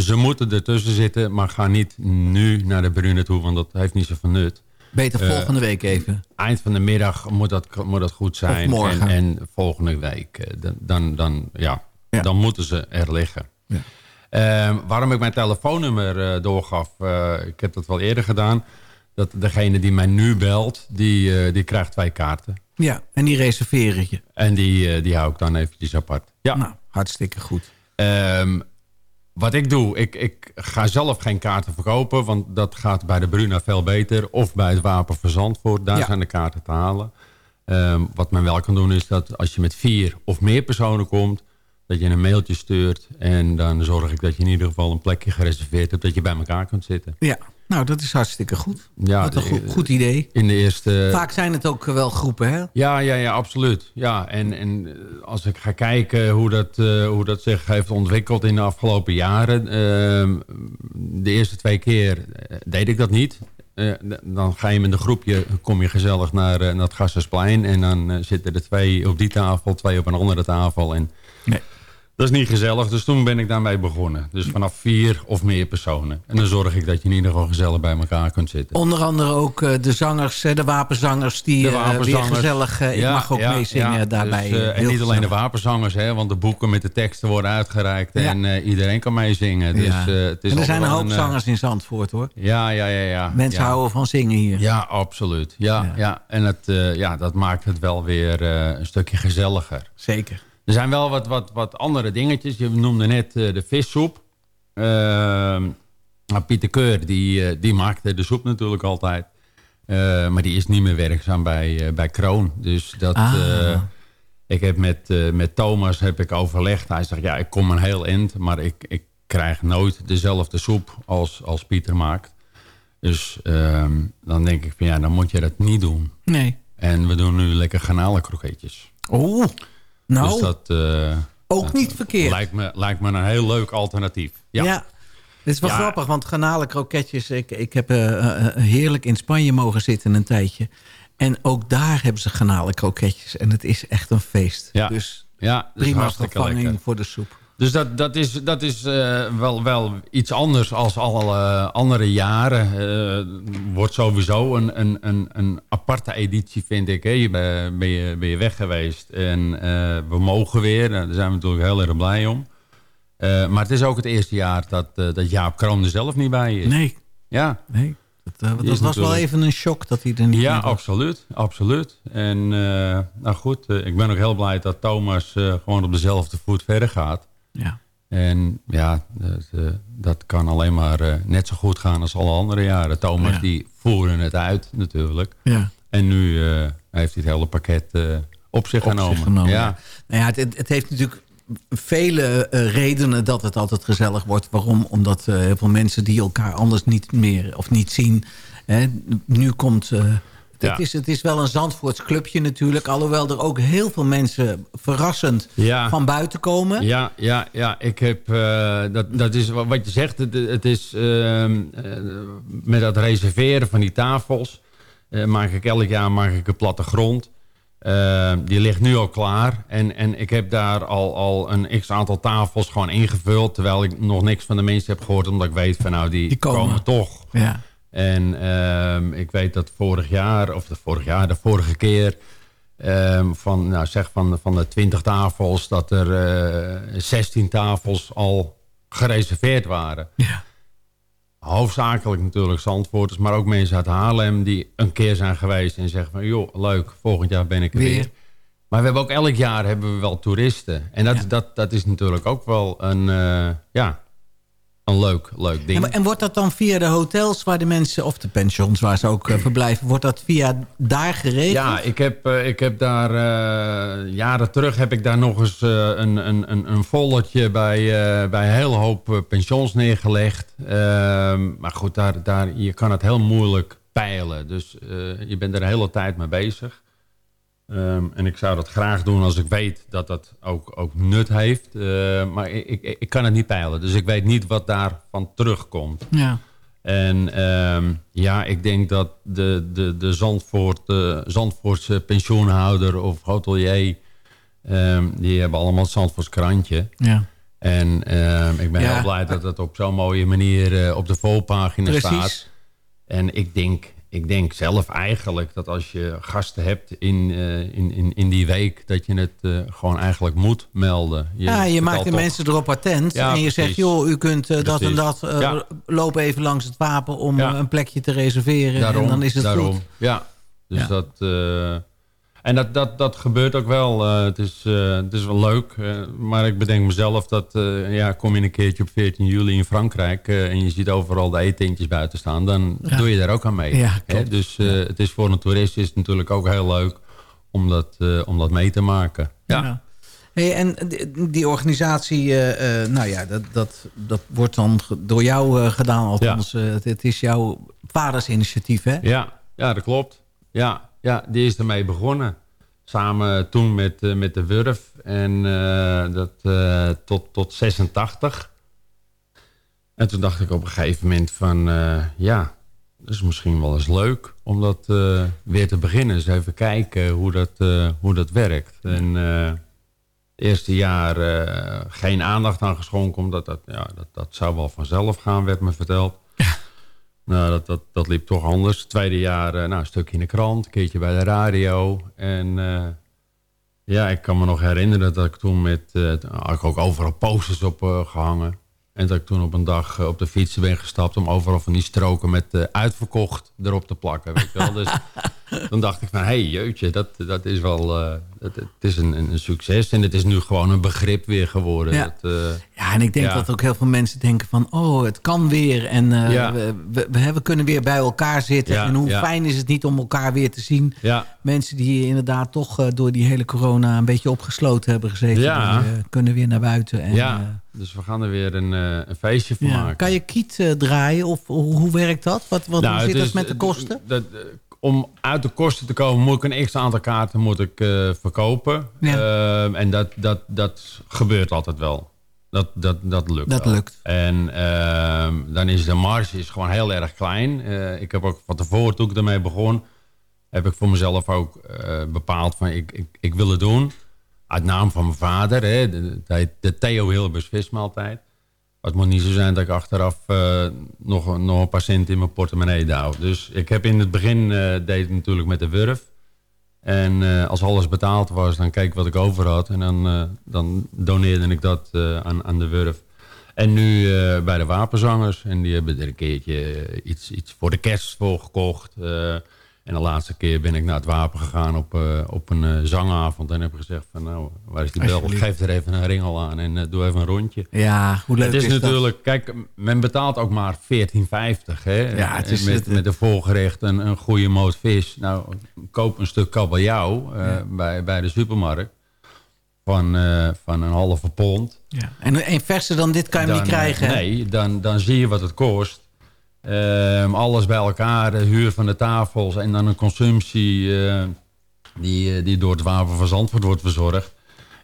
Ze moeten ertussen zitten, maar ga niet nu naar de Bruna toe, want dat heeft niet zoveel nut. Beter Eh, volgende week even. Eind van de middag moet dat, moet dat goed zijn. Of morgen. En, en volgende week, eh, dan, dan, dan, ja, Ja. dan moeten ze er liggen. Ja. Eh, waarom ik mijn telefoonnummer eh, doorgaf, ik heb dat wel eerder gedaan. Dat degene die mij nu belt, die, die krijgt twee kaarten. Ja, en die reserveren je. En die, die hou ik dan eventjes apart. Ja. Nou, hartstikke goed. Ehm, wat ik doe, ik, ik ga zelf geen kaarten verkopen... want dat gaat bij de Bruna veel beter. Of bij het Wapen van Zandvoort, daar Ja. zijn de kaarten te halen. Ehm, wat men wel kan doen is dat als je met vier of meer personen komt... dat je een mailtje stuurt en dan zorg ik dat je in ieder geval een plekje gereserveerd hebt... dat je bij elkaar kunt zitten. Ja, nou dat is hartstikke goed. Ja, Wat een de- goed, idee. In de eerste... Vaak zijn het ook wel groepen, hè? Ja, ja, ja, absoluut. Ja, en, en eh, als ik ga kijken hoe dat, eh, hoe dat zich heeft ontwikkeld in de afgelopen jaren. ehm, de eerste twee keer eh, deed ik dat niet. Eh, dan ga je met een groepje, kom je gezellig naar, eh, naar het Gassersplein. En dan eh, zitten er twee op die tafel, twee op een andere tafel. En Nee. Dat is niet gezellig, dus toen ben ik daarmee begonnen. Dus vanaf vier of meer personen. En dan zorg ik dat je in ieder geval gezellig bij elkaar kunt zitten. Onder andere ook eh, de zangers, eh, de wapenzangers... die De eh, wapenzangers. weer gezellig... ik mag ook ja, meezingen ja. daarbij. Dus, en niet alleen de wapenzangers, hè, want de boeken met de teksten worden uitgereikt. En iedereen kan meezingen. Dus, het is en er zijn een hoop zangers in Zandvoort, hoor. ja, ja, ja. ja Mensen houden van zingen hier. Ja, absoluut. Ja, Ja. ja. En het, ja, dat maakt het wel weer een stukje gezelliger. Zeker. Er zijn wel wat, wat, wat andere dingetjes. Je noemde net eh, de vissoep. Maar Pieter Keur, die, eh, die maakte de soep natuurlijk altijd. Eh, maar die is niet meer werkzaam bij, bij Kroon. Dus dat... Ah. ik heb met, met Thomas heb ik overlegd. Hij zegt, ja, ik kom een heel eind, maar ik, ik krijg nooit dezelfde soep als, als Pieter maakt. Dus ehm, dan denk ik van, ja, dan moet je dat niet doen. Nee. En we doen nu lekker garnalenkroketjes. Oeh, nou, Dus dat, eh, ook dat niet verkeerd. Lijkt me, lijkt me een heel leuk alternatief. Ja. Ja. Dit is wel Ja. grappig, want garnalenkroketjes... Ik, ik heb eh, eh, heerlijk in Spanje mogen zitten een tijdje. En ook daar hebben ze garnalenkroketjes. En het is echt een feest. Ja. Dus Ja, prima vervanging voor de soep. Dus dat, dat is, dat is eh, wel, wel iets anders als alle andere jaren. Eh, wordt sowieso een, een, een, een aparte editie, vind ik. Hè. Je ben, je, ben je weg geweest en eh, we mogen weer. Nou, Daar zijn we natuurlijk heel erg blij om. Eh, maar het is ook het eerste jaar dat, eh, dat Jaap Kroon er zelf niet bij is. Nee. Ja. Nee. Dat, eh, was wel even een shock dat hij er niet Ja, was. absoluut. absoluut. En eh, nou goed, eh, ik ben ook heel blij dat Thomas eh, gewoon op dezelfde voet verder gaat. Ja. En ja, dat, dat kan alleen maar eh, net zo goed gaan als alle andere jaren. Thomas Ja. die voeren het uit natuurlijk. Ja. En nu eh, heeft hij het hele pakket eh, op zich Op genomen. zich genomen. Ja. Nou ja, het, het- heeft natuurlijk vele redenen dat het altijd gezellig wordt. Waarom? Omdat heel veel mensen die elkaar anders niet meer of niet zien. Hè, nu komt... eh, het, Ja. is, het is wel een Zandvoorts clubje natuurlijk. Alhoewel er ook heel veel mensen verrassend Ja. van buiten komen. Ja, ja, ja. Ik heb, eh, dat, dat is wa- wat je zegt. Het, het is ehm, eh, met dat reserveren van die tafels. eh, maak ik elk jaar maak ik een plattegrond. Eh, die ligt nu al klaar. En, en ik heb daar al, al een x aantal tafels gewoon ingevuld. Terwijl ik nog niks van de mensen heb gehoord. Omdat ik weet van nou, die, Die komen. komen. toch. Ja. En ehm, ik weet dat vorig jaar, of de vorig jaar, de vorige keer... ehm, van, nou zeg van, van de 20 tafels, dat er eh 16 tafels al gereserveerd waren. Ja. Hoofdzakelijk natuurlijk Zandvoorters, maar ook mensen uit Haarlem... die een keer zijn geweest en zeggen van... joh, leuk, volgend jaar ben ik er Weer. weer. Maar we hebben ook elk jaar hebben we wel toeristen. En dat, dat, dat is natuurlijk ook wel een, eh, ja, een leuk, leuk ding. En, en wordt dat dan via de hotels waar de mensen... of de pensions waar ze ook eh, verblijven... wordt dat via daar geregeld? Ja, ik heb, eh, ik heb daar eh, jaren terug heb ik daar nog eens een, een, een, een volletje bij, bij een hele hoop pensions neergelegd. Ehm, maar goed, daar, daar, je kan het heel moeilijk peilen. Dus je bent er de hele tijd mee bezig. Ehm, en ik zou dat graag doen als ik weet dat dat ook, ook nut heeft. Eh, maar ik, ik, ik kan het niet peilen. Dus ik weet niet wat daarvan terugkomt. Ja. En ehm, ja, ik denk dat de, de, de Zandvoort, de Zandvoortse pensioenhouder of hotelier... ehm, die hebben allemaal het Zandvoorts krantje. Ja. En ehm, ik ben Ja. heel blij dat het op zo'n mooie manier eh, op de Precies. staat. En ik denk, ik denk zelf eigenlijk dat als je gasten hebt in, eh, in, in, in die week... dat je het eh, gewoon eigenlijk moet melden. ja, je maakt de toch- mensen erop attent. Ja, en je zegt, joh, u kunt eh, dat en dat. Ja. Loop even langs het wapen om Ja. een plekje te reserveren. Daarom, en dan is het daarom. goed. Ja, dus dat... en dat, dat, dat gebeurt ook wel. Eh, het, is, eh, het is wel leuk. eh, maar ik bedenk mezelf dat... eh, ja, kom je een keertje op 14 juli in Frankrijk... en je ziet overal de eetentjes buiten staan... dan Ja. doe je daar ook aan mee. Ja, Hè? Dus eh, het is voor een toerist is het natuurlijk ook heel leuk... om dat, eh, om dat mee te maken. Ja. Ja. Hey, en die, organisatie, eh, eh, nou ja, dat, dat, dat wordt dan door jou eh, gedaan. Althans, eh, het, het is jouw vaders initiatief, hè? Ja, ja, dat klopt. Ja, ja, die is ermee begonnen. Samen toen met, eh, met de Wurf. En eh, dat eh, tot, tot 86. En toen dacht ik op een gegeven moment van... ja, dat is misschien wel eens leuk om dat weer te beginnen. Dus even kijken hoe dat, hoe dat werkt. En eerste jaar geen aandacht aan geschonken... omdat dat, ja, dat, dat zou wel vanzelf gaan, werd me verteld. Nou, dat, dat, dat liep toch anders. Tweede jaar eh, nou, een stukje in de krant, een keertje bij de radio. En eh, ja, ik kan me nog herinneren dat ik toen met... eh, had ik ook overal posters op eh, gehangen. En dat ik toen op een dag op de fiets ben gestapt... om overal van die stroken met uitverkocht erop te plakken. Weet je wel? Dus dan dacht ik van, hé hey, jeutje, dat, dat is wel... eh, het, het is een, een succes en het is nu gewoon een begrip weer geworden. Ja. Dat, eh, Ja, en ik denk ja. dat ook heel veel mensen denken van... oh, het kan weer en eh, Ja. we, we, kunnen weer bij elkaar zitten. En hoe fijn is het niet om elkaar weer te zien. Ja. Mensen die inderdaad toch door die hele corona... een beetje opgesloten hebben gezeten. Die, kunnen weer naar buiten. En, ja, dus we gaan er weer een, een feestje van ja. maken. Kan je kiet draaien of hoe, hoe werkt dat? Wat, wat, Nou, hoe zit dat is- met de kosten? dat, om uit de kosten te komen moet ik een x aantal kaarten moet ik, eh, verkopen. Ehm, en dat, dat, dat gebeurt altijd wel. Dat, dat, dat lukt Dat wel. lukt. En ehm, dan is de marge is gewoon heel erg klein. Eh, ik heb ook van tevoren, toen ik ermee begon... heb ik voor mezelf ook eh, bepaald van ik, ik, ik wil het doen. Uit naam van mijn vader. Hè, de, de, de Theo Hilbers vismaaltijd. Het moet niet zo zijn dat ik achteraf eh, nog, nog een paar cent in mijn portemonnee douw. Dus ik heb in het begin eh, deed ik natuurlijk met de Wurf. En eh, als alles betaald was, dan keek ik wat ik over had. En dan, dan doneerde ik dat aan, aan de Wurf. En nu bij de Wapenzangers. En die hebben er een keertje iets, iets voor de kerst voor gekocht. En de laatste keer ben ik naar het Wapen gegaan op, eh, op een eh, zangavond. En heb gezegd van nou, waar is die bel? Geef er even een ringel aan en eh, doe even een rondje. Ja, hoe leuk Het is, is dat? natuurlijk, kijk, men betaalt ook maar 14,50. Hè? Ja, het is- met, het- met een voorgerecht en een goede moot vis. Nou, koop een stuk kabeljauw eh, bij, bij de supermarkt. Van, van een halve pond. Ja. En, en verser dan dit kan je hem niet krijgen. Nee, dan, dan zie je wat het kost. Ehm, alles bij elkaar, de huur van de tafels en dan een consumptie eh, die, eh, die door het Wapen van Zandvoort wordt verzorgd.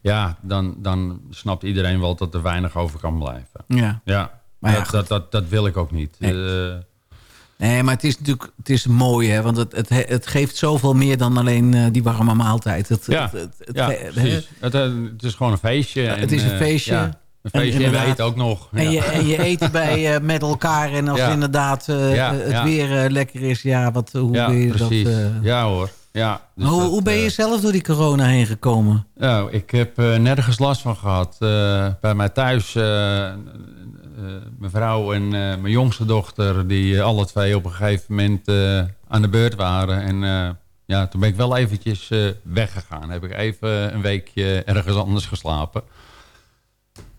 Ja, dan, dan snapt iedereen wel dat er weinig over kan blijven. Ja. Ja, Maar ja, dat, dat, dat, dat wil ik ook niet. Nee. Eh, Nee, maar het is natuurlijk het is mooi, hè? Want het, het, het geeft zoveel meer dan alleen die warme maaltijd. Het, ja, het, ja. Het, het is gewoon een feestje. En, het is een feestje. ja, een feestje en, inderdaad- eten ook nog. En, Ja. je, en je eten bij, eh, met elkaar. En als Ja. inderdaad eh, Ja, het weer eh, lekker is, ja, wat, hoe wil je precies. dat... Ja hoor. Ja, dus hoe, dat, hoe ben je zelf door die corona heen gekomen? Nou, ik heb nergens last van gehad. Eh, bij mij thuis, mijn vrouw en mijn jongste dochter... die alle twee op een gegeven moment aan de beurt waren. En ja, toen ben ik wel eventjes weggegaan. Heb ik even een weekje ergens anders geslapen.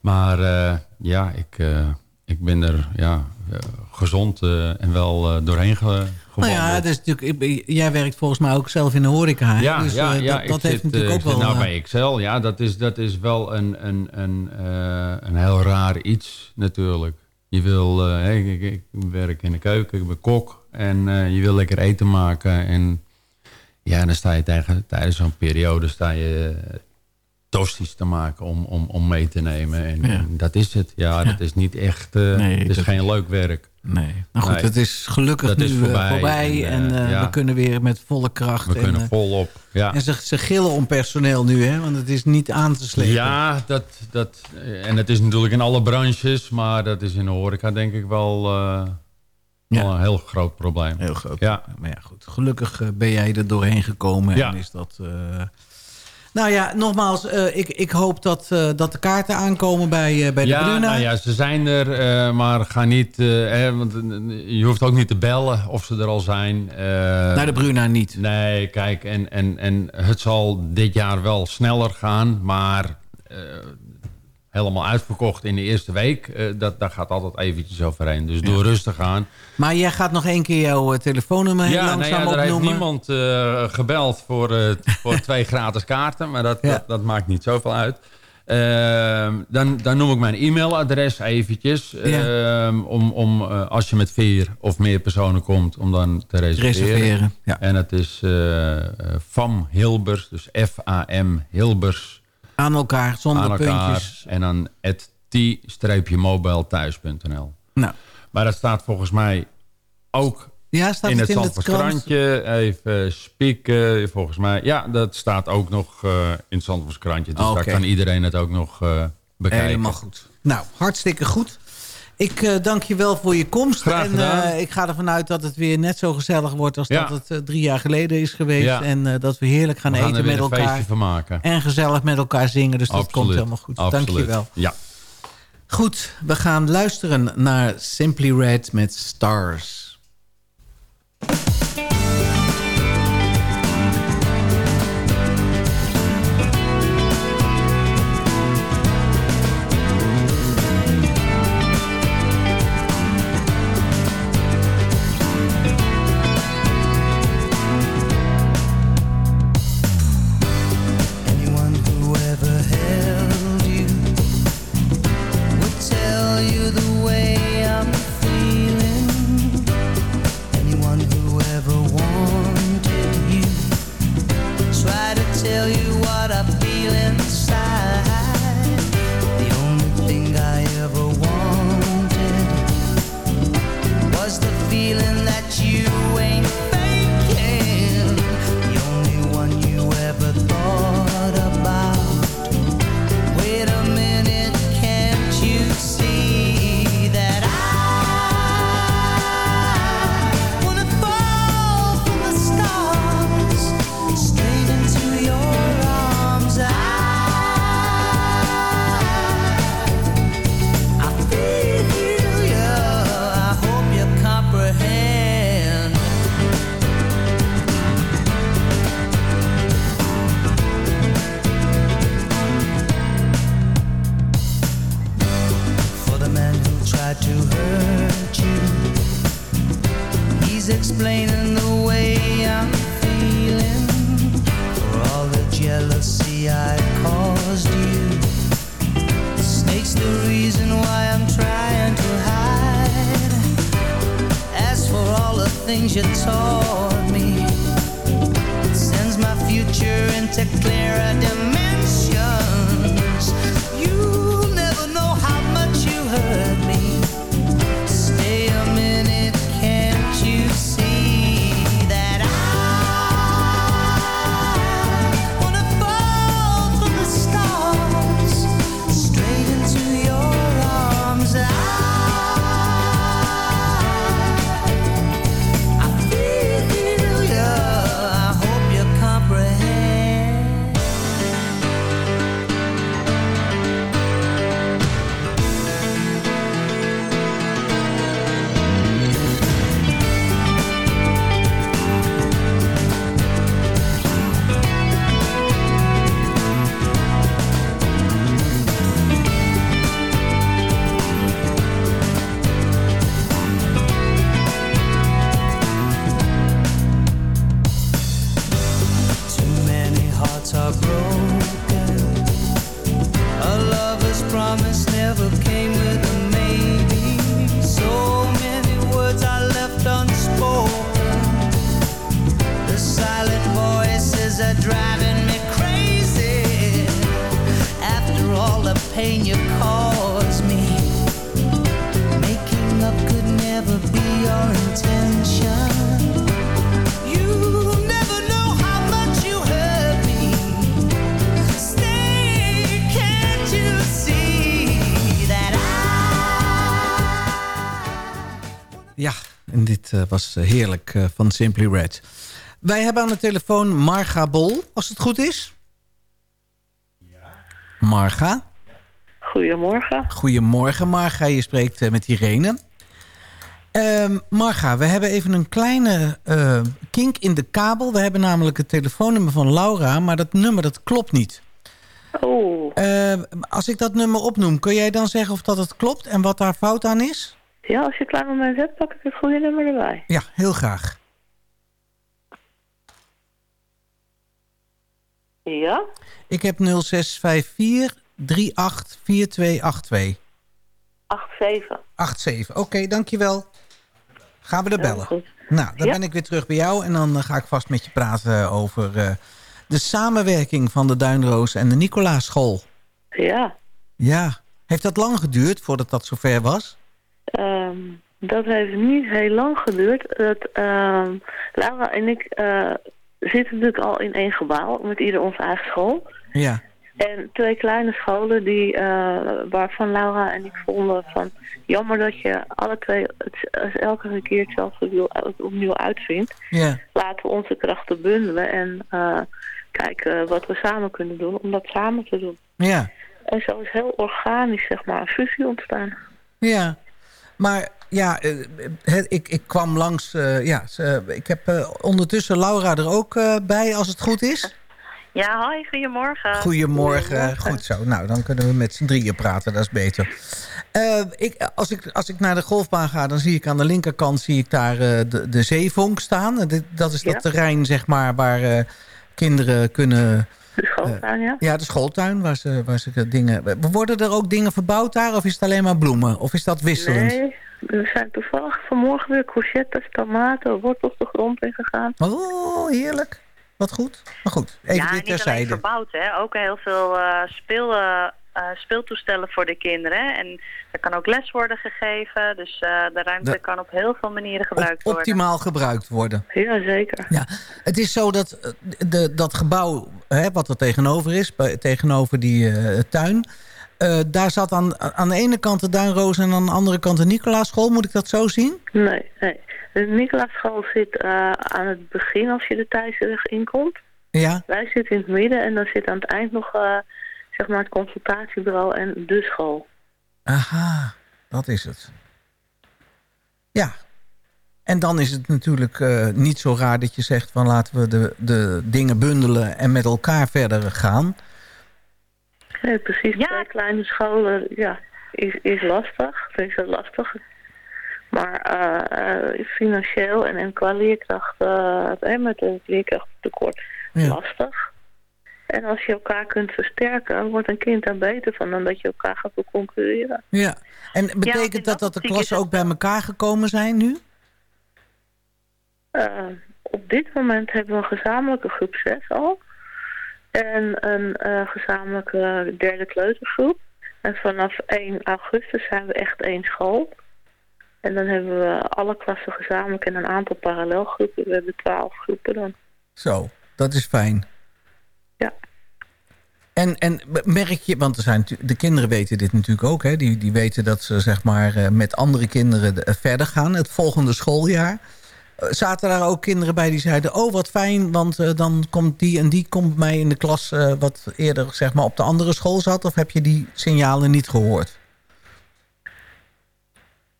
Maar eh, ja, ik, eh, ik ben er ja, eh, gezond en wel doorheen ge Nou ja, is natuurlijk, jij werkt volgens mij ook zelf in de horeca. hè? Ja, dus ja, ja, dat, dat heeft zit, natuurlijk ook wel... nou bij Excel, ja, dat is, dat is wel een, een, een, een heel raar iets natuurlijk. Je wil, hey, ik, ik werk in de keuken, ik ben kok en je wil lekker eten maken. En ja, dan sta je tegen, tijdens zo'n periode sta je toasties te maken om, om, om mee te nemen. En, Ja. en dat is het. Ja, dat is niet echt, eh, Nee, het is dat- geen leuk werk. Nee. Nou goed, Nee. het is gelukkig Dat nu is eh, voorbij. voorbij. En, En, eh, ja. we kunnen weer met volle kracht. We en, kunnen volop. Ja. En ze, ze gillen om personeel nu, hè? Want het is niet aan te slepen. Ja, dat, dat, en het is natuurlijk in alle branches, maar dat is in de horeca denk ik wel, wel een heel groot probleem. Heel groot. Ja. Maar ja, goed. Gelukkig ben jij er doorheen gekomen. Ja. En is dat... Nou ja, nogmaals, eh, ik, ik hoop dat, eh, dat de kaarten aankomen bij, eh, bij de ja, Bruna. nou ja, ze zijn er, maar ga niet, hè, want je hoeft ook niet te bellen of ze er al zijn. Naar de Bruna niet. Nee, kijk, en, en, en het zal dit jaar wel sneller gaan, maar helemaal uitverkocht in de eerste week, eh, dat, daar gaat altijd eventjes overheen. Dus doe rustig aan. Maar jij gaat nog één keer jouw eh, telefoonnummer heel Ja, nou langzaam ja, er heeft opnoemen. niemand eh, gebeld voor, voor twee gratis kaarten. Maar dat, Ja. dat, dat maakt niet zoveel uit. Ehm, dan, dan noem ik mijn e-mailadres eventjes. Ehm, om, om als je met vier of meer personen komt, om dan te reserveren. Reserveren, ja. En het is FAM Hilbers, dus F-A-M Hilbers. Aan elkaar, zonder aan elkaar. puntjes. En dan t-mobilethuis.nl. Nou. Maar dat staat volgens mij ook Ja, staat in het het in het krantje. Even spieken, volgens mij. Ja, dat staat ook nog eh, in het Zandvoorts krantje. Dus Oké. daar kan iedereen het ook nog eh, bekijken. Helemaal goed. Nou, hartstikke goed. Ik eh, dank je wel voor je komst. Graag en eh, ik ga ervan uit dat het weer net zo gezellig wordt... als Ja. dat het eh, drie jaar geleden is geweest. Ja. En dat we heerlijk gaan We gaan eten met elkaar. En gezellig met elkaar zingen. Dus dat komt helemaal goed. Absoluut. Dank je wel. Ja. Goed, we gaan luisteren naar Simply Red met Stars. Was eh, heerlijk eh, van Simply Red. Wij hebben aan de telefoon Marga Bol, als het goed is. Marga. Goedemorgen. Goedemorgen Marga, je spreekt eh, met Irene. Ehm, Marga, we hebben even een kleine eh, kink in de kabel. We hebben namelijk het telefoonnummer van Laura, maar dat nummer dat klopt niet. Oh. Ehm, als ik dat nummer opnoem, kun jij dan zeggen of dat het klopt en wat daar fout aan is? Ja, als je een klein moment hebt, pak ik het goede nummer erbij. Ja, heel graag. Ja? Ik heb 0654 384282. 87. 87, oké, dankjewel. Gaan we er bellen. Nou, dan Ja. ben ik weer terug bij jou en dan eh, ga ik vast met je praten over eh, de samenwerking van de Duinroos en de Nicolaaschool. Ja. Ja, heeft dat lang geduurd voordat dat zover was? Ehm, dat heeft niet heel lang geduurd. Dat, ehm, Laura en ik eh, zitten natuurlijk al in één gebouw met ieder onze eigen school. Ja. En twee kleine scholen die, eh, waarvan Laura en ik vonden van... jammer dat je alle twee het, elke keer hetzelfde opnieuw uitvindt. Ja. Laten we onze krachten bundelen en eh, kijken wat we samen kunnen doen om dat samen te doen. Ja. En zo is heel organisch zeg maar een fusie ontstaan. Ja, maar ja, eh, ik, ik kwam langs... eh, ja, ze- ik heb eh, ondertussen Laura er ook bij, als het goed is. Ja, hoi, goedemorgen. Goedemorgen. Goed zo. Nou, dan kunnen we met z'n drieën praten. Dat is beter. Ik, als, ik, als ik naar de golfbaan ga, dan zie ik aan de linkerkant zie ik daar de, de zeevonk staan. Dat is dat Ja. terrein, zeg maar, waar kinderen kunnen... De schooltuin, ja? Ja, de schooltuin, waar ze, waar ze dingen... Worden er ook dingen verbouwd daar, of is het alleen maar bloemen? Of is dat wisselend? Nee, er zijn toevallig vanmorgen weer courgettes, tomaten, wortels de grond in gegaan. Oh, heerlijk. Wat goed. Maar goed, even ja, dit niet alleen terzijde. verbouwd, hè. Ook heel veel eh, speel, eh, eh, speeltoestellen voor de kinderen. En er kan ook les worden gegeven. Dus eh, de ruimte De- kan op heel veel manieren gebruikt worden. Optimaal gebruikt worden. Ja, zeker. Ja, het is zo dat eh, de, dat gebouw, hè, wat er tegenover is, bij- tegenover die eh, tuin... eh, daar zat aan, aan de ene kant de Duinroos en aan de andere kant de Nicolaaschool. Moet ik dat zo zien? Nee, nee. De Nicolaaschool zit eh, aan het begin als je de Thijssenweg inkomt. Ja. Wij zitten in het midden en dan zit aan het eind nog eh, zeg maar het consultatiebureau en de school. Aha, dat is het. Ja. En dan is het natuurlijk eh, niet zo raar dat je zegt... van laten we de, de dingen bundelen en met elkaar verder gaan. Nee, precies. Twee kleine scholen, ja, is, is lastig. Dat is wel lastig. Maar eh, eh, financieel en, en qua leerkracht, met het leerkrachttekort, Ja. lastig. En als je elkaar kunt versterken, wordt een kind daar beter van dan dat je elkaar gaat concurreren. Ja. En betekent dat dat de klassen ook bij elkaar gekomen zijn nu? Eh, op dit moment hebben we een gezamenlijke groep 6 al. En een eh, gezamenlijke derde kleutergroep. En vanaf 1 augustus zijn we echt één school. En dan hebben we alle klassen gezamenlijk en een aantal parallelgroepen. We hebben 12 groepen dan. Zo, dat is fijn. Ja. En, en merk je, want er zijn, de kinderen weten dit natuurlijk ook... Hè? Die, die weten dat ze zeg maar, eh, met andere kinderen eh, verder gaan... het volgende schooljaar. Eh, Zaten daar ook kinderen bij die zeiden... oh, wat fijn, want dan komt die en die komt mij in de klas... wat eerder zeg maar, op de andere school zat? Of heb je die signalen niet gehoord?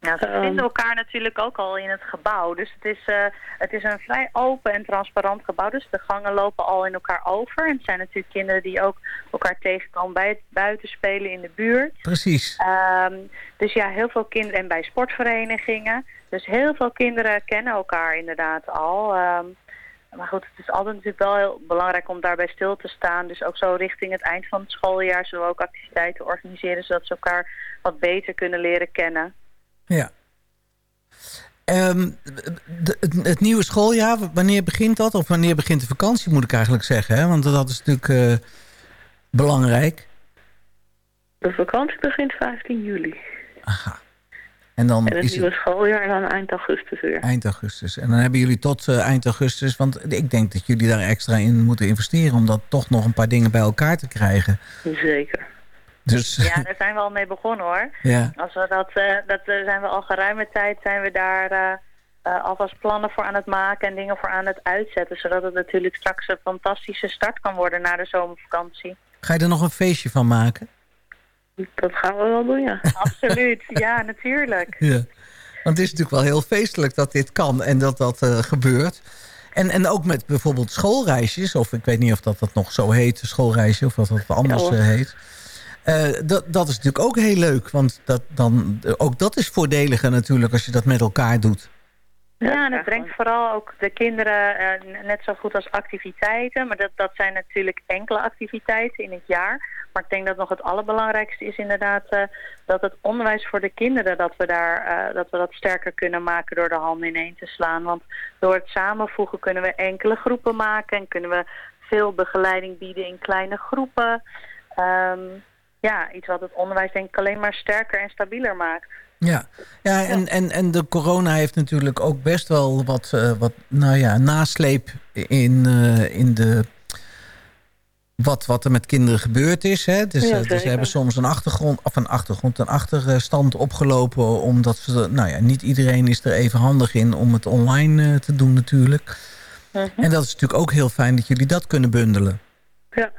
Ja, ze Ehm. vinden elkaar natuurlijk ook al in het gebouw. Dus het is, eh, het is een vrij open en transparant gebouw. Dus de gangen lopen al in elkaar over. En het zijn natuurlijk kinderen die ook elkaar tegenkomen bij het buitenspelen in de buurt. Precies. Ehm, dus ja, heel veel kinderen en bij sportverenigingen. Dus heel veel kinderen kennen elkaar inderdaad al. Ehm, maar goed, het is altijd natuurlijk wel heel belangrijk om daarbij stil te staan. Dus ook zo richting het eind van het schooljaar zullen we ook activiteiten organiseren... zodat ze elkaar wat beter kunnen leren kennen. Ja. Ehm, de- het, het nieuwe schooljaar, wanneer begint dat? Of wanneer begint de vakantie, moet ik eigenlijk zeggen. Hè? Want dat is natuurlijk eh, belangrijk. De vakantie begint 15 juli. En dan En het is nieuwe het schooljaar dan eind augustus weer. eind augustus. En dan hebben jullie tot eh, eind augustus... want ik denk dat jullie daar extra in moeten investeren... om dat toch nog een paar dingen bij elkaar te krijgen. Zeker. Dus Ja, daar zijn we al mee begonnen hoor. Ja. Als we dat, eh, dat eh, zijn we al geruime tijd zijn we daar eh, eh, alvast plannen voor aan het maken en dingen voor aan het uitzetten. Zodat het natuurlijk straks een fantastische start kan worden na de zomervakantie. ga je er nog een feestje van maken? Dat gaan we wel doen, ja. Absoluut, ja, natuurlijk. Ja. Want het is natuurlijk wel heel feestelijk dat dit kan en dat dat eh, gebeurt. En, en ook met bijvoorbeeld schoolreisjes, of ik weet niet of dat, dat nog zo heet, schoolreisje, of dat dat anders Ja, eh, heet. Eh, dat, dat is natuurlijk ook heel leuk, want dat, dan, ook dat is voordeliger natuurlijk als je dat met elkaar doet. Ja, en het brengt vooral ook de kinderen eh, net zo goed als activiteiten. Maar dat, dat zijn natuurlijk enkele activiteiten in het jaar. Maar ik denk dat nog het allerbelangrijkste is inderdaad eh, dat het onderwijs voor de kinderen, dat we, daar, eh, dat we dat sterker kunnen maken door de handen ineen te slaan. Want door het samenvoegen kunnen we enkele groepen maken en kunnen we veel begeleiding bieden in kleine groepen. Ehm, ja, iets wat het onderwijs denk ik alleen maar sterker en stabieler maakt. Ja, ja en, en, en de corona heeft natuurlijk ook best wel wat, eh, wat nou ja, nasleep in, eh, in de... Wat, wat er met kinderen gebeurd is. Hè? Dus, Ja, eh, dus ze hebben soms een achtergrond, of een achtergrond, een achterstand opgelopen. Omdat ze, nou ja, niet iedereen is er even handig in om het online te doen natuurlijk. En dat is natuurlijk ook heel fijn dat jullie dat kunnen bundelen. Ja,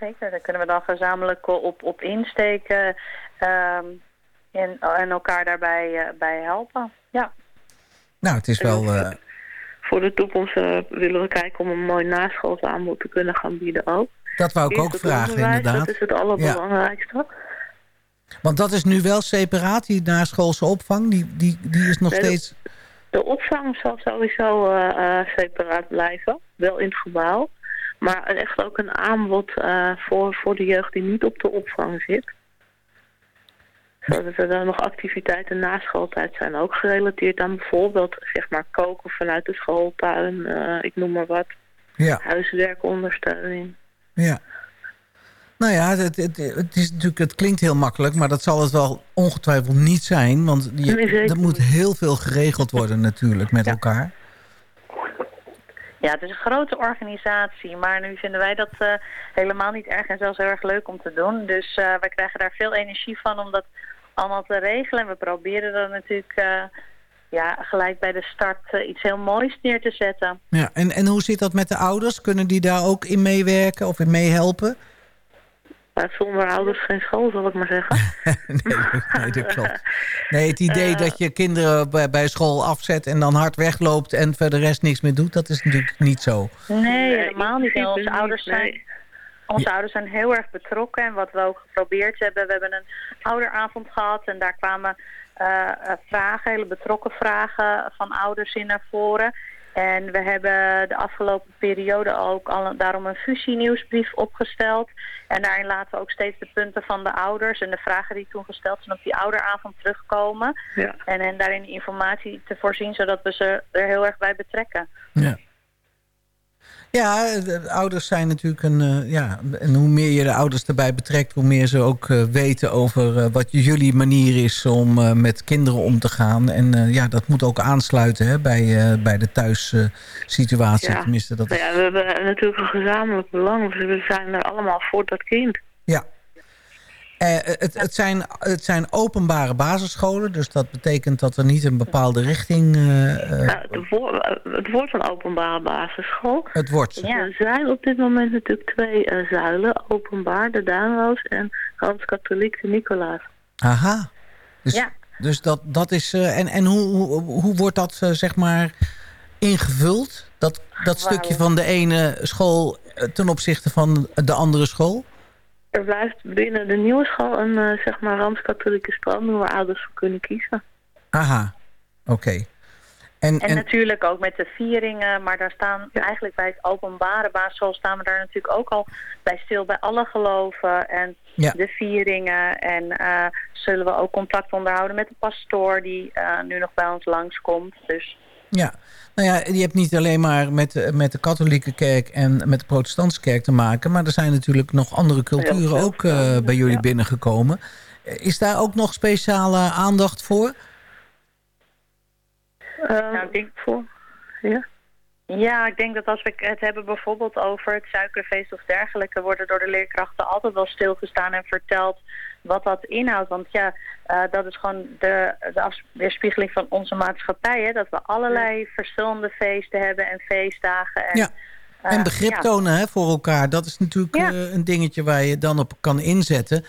zeker. Daar kunnen we dan gezamenlijk op, op insteken ehm, en, en elkaar daarbij eh, bij helpen. Ja. Nou, het is wel... eh, Voor de toekomst eh, willen we kijken om een mooi naschoolsaanbod te kunnen gaan bieden ook. dat wou ik ook vragen inderdaad. Dat is het allerbelangrijkste. Want dat is nu wel separaat, die naschoolse opvang. Die, die, die is nog Nee, steeds... De opvang zal sowieso separaat blijven, wel in het gebouw. Maar echt ook een aanbod eh, voor, voor de jeugd die niet op de opvang zit. Zodat er dan nog activiteiten na schooltijd zijn, ook gerelateerd aan bijvoorbeeld zeg maar koken vanuit de schooltuin, eh, ik noem maar wat. Ja. Huiswerkondersteuning. Ja. Nou ja, het, het, het, is natuurlijk, het klinkt heel makkelijk, maar dat zal het wel ongetwijfeld niet zijn. Want je, zeker er moet heel veel geregeld worden natuurlijk met elkaar. Ja, het is een grote organisatie, maar nu vinden wij dat eh, helemaal niet erg en zelfs heel erg leuk om te doen. Dus eh, wij krijgen daar veel energie van om dat allemaal te regelen. En we proberen dan natuurlijk eh, ja, gelijk bij de start iets heel moois neer te zetten. Ja, en, en hoe zit dat met de ouders? Kunnen die daar ook in meewerken of in meehelpen? Zonder ouders geen school, zal ik maar zeggen. nee, nee, dat klopt. Nee, het idee Eh. dat je kinderen bij, bij school afzet en dan hard wegloopt en voor de rest niks meer doet, dat is natuurlijk niet zo. Nee, helemaal niet. En onze principe ouders niet, zijn, nee. onze ouders zijn heel erg betrokken. En wat we ook geprobeerd hebben, we hebben een ouderavond gehad. En daar kwamen eh, eh, vragen, hele betrokken vragen van ouders in naar voren. En we hebben de afgelopen periode ook al daarom een fusienieuwsbrief opgesteld. En daarin laten we ook steeds de punten van de ouders en de vragen die toen gesteld zijn op die ouderavond terugkomen. Ja. En hen daarin informatie te voorzien, zodat we ze er heel erg bij betrekken. Ja. Ja, de ouders zijn natuurlijk een... eh, ja, en hoe meer je de ouders erbij betrekt... hoe meer ze ook eh, weten over eh, wat jullie manier is... om met kinderen om te gaan. En ja, dat moet ook aansluiten hè, bij, bij de thuissituatie. Ja. Tenminste, dat is... ja, we hebben natuurlijk een gezamenlijk belang. Dus we zijn er allemaal voor dat kind. Ja. Eh, het, het, zijn, het zijn openbare basisscholen. Dus dat betekent dat er niet een bepaalde richting... eh, eh, Nou, het, wordt, het wordt een openbare basisschool. het wordt. Er zijn op dit moment natuurlijk twee eh, zuilen. Openbaar, de Duinroos en Rooms-Katholiek, de Nicolaas. Aha. Dus, Ja. dus dat, dat is... eh, en en hoe, hoe, hoe wordt dat, eh, zeg maar, ingevuld? Dat, dat stukje van de ene school eh, ten opzichte van de andere school? Er blijft binnen de nieuwe school een eh, zeg maar Rooms-Katholieke stroming waar ouders voor kunnen kiezen. Aha, oké. En, En, en, natuurlijk ook met de vieringen, maar daar staan eigenlijk bij het openbare basisschool staan we daar natuurlijk ook al bij stil bij alle geloven en Ja. de vieringen. En eh, zullen we ook contact onderhouden met de pastoor die eh, nu nog bij ons langskomt. Dus ja. Nou ja, je hebt niet alleen maar met, de- met de katholieke kerk en met de protestantse kerk te maken... maar er zijn natuurlijk nog andere culturen ook eh, bij jullie binnengekomen. Eh, Is daar ook nog speciale aandacht voor? nou, ik denk voor. Ja? Ja, ik denk dat als we het hebben bijvoorbeeld over het suikerfeest of dergelijke, worden door de leerkrachten altijd wel stilgestaan en verteld wat dat inhoudt. Want ja, eh, dat is gewoon de, de weerspiegeling van onze maatschappij. Hè? Dat we allerlei verschillende feesten hebben en feestdagen. En, Ja. eh, En begrip ja. tonen hè, voor elkaar. Dat is natuurlijk eh, een dingetje waar je dan op kan inzetten.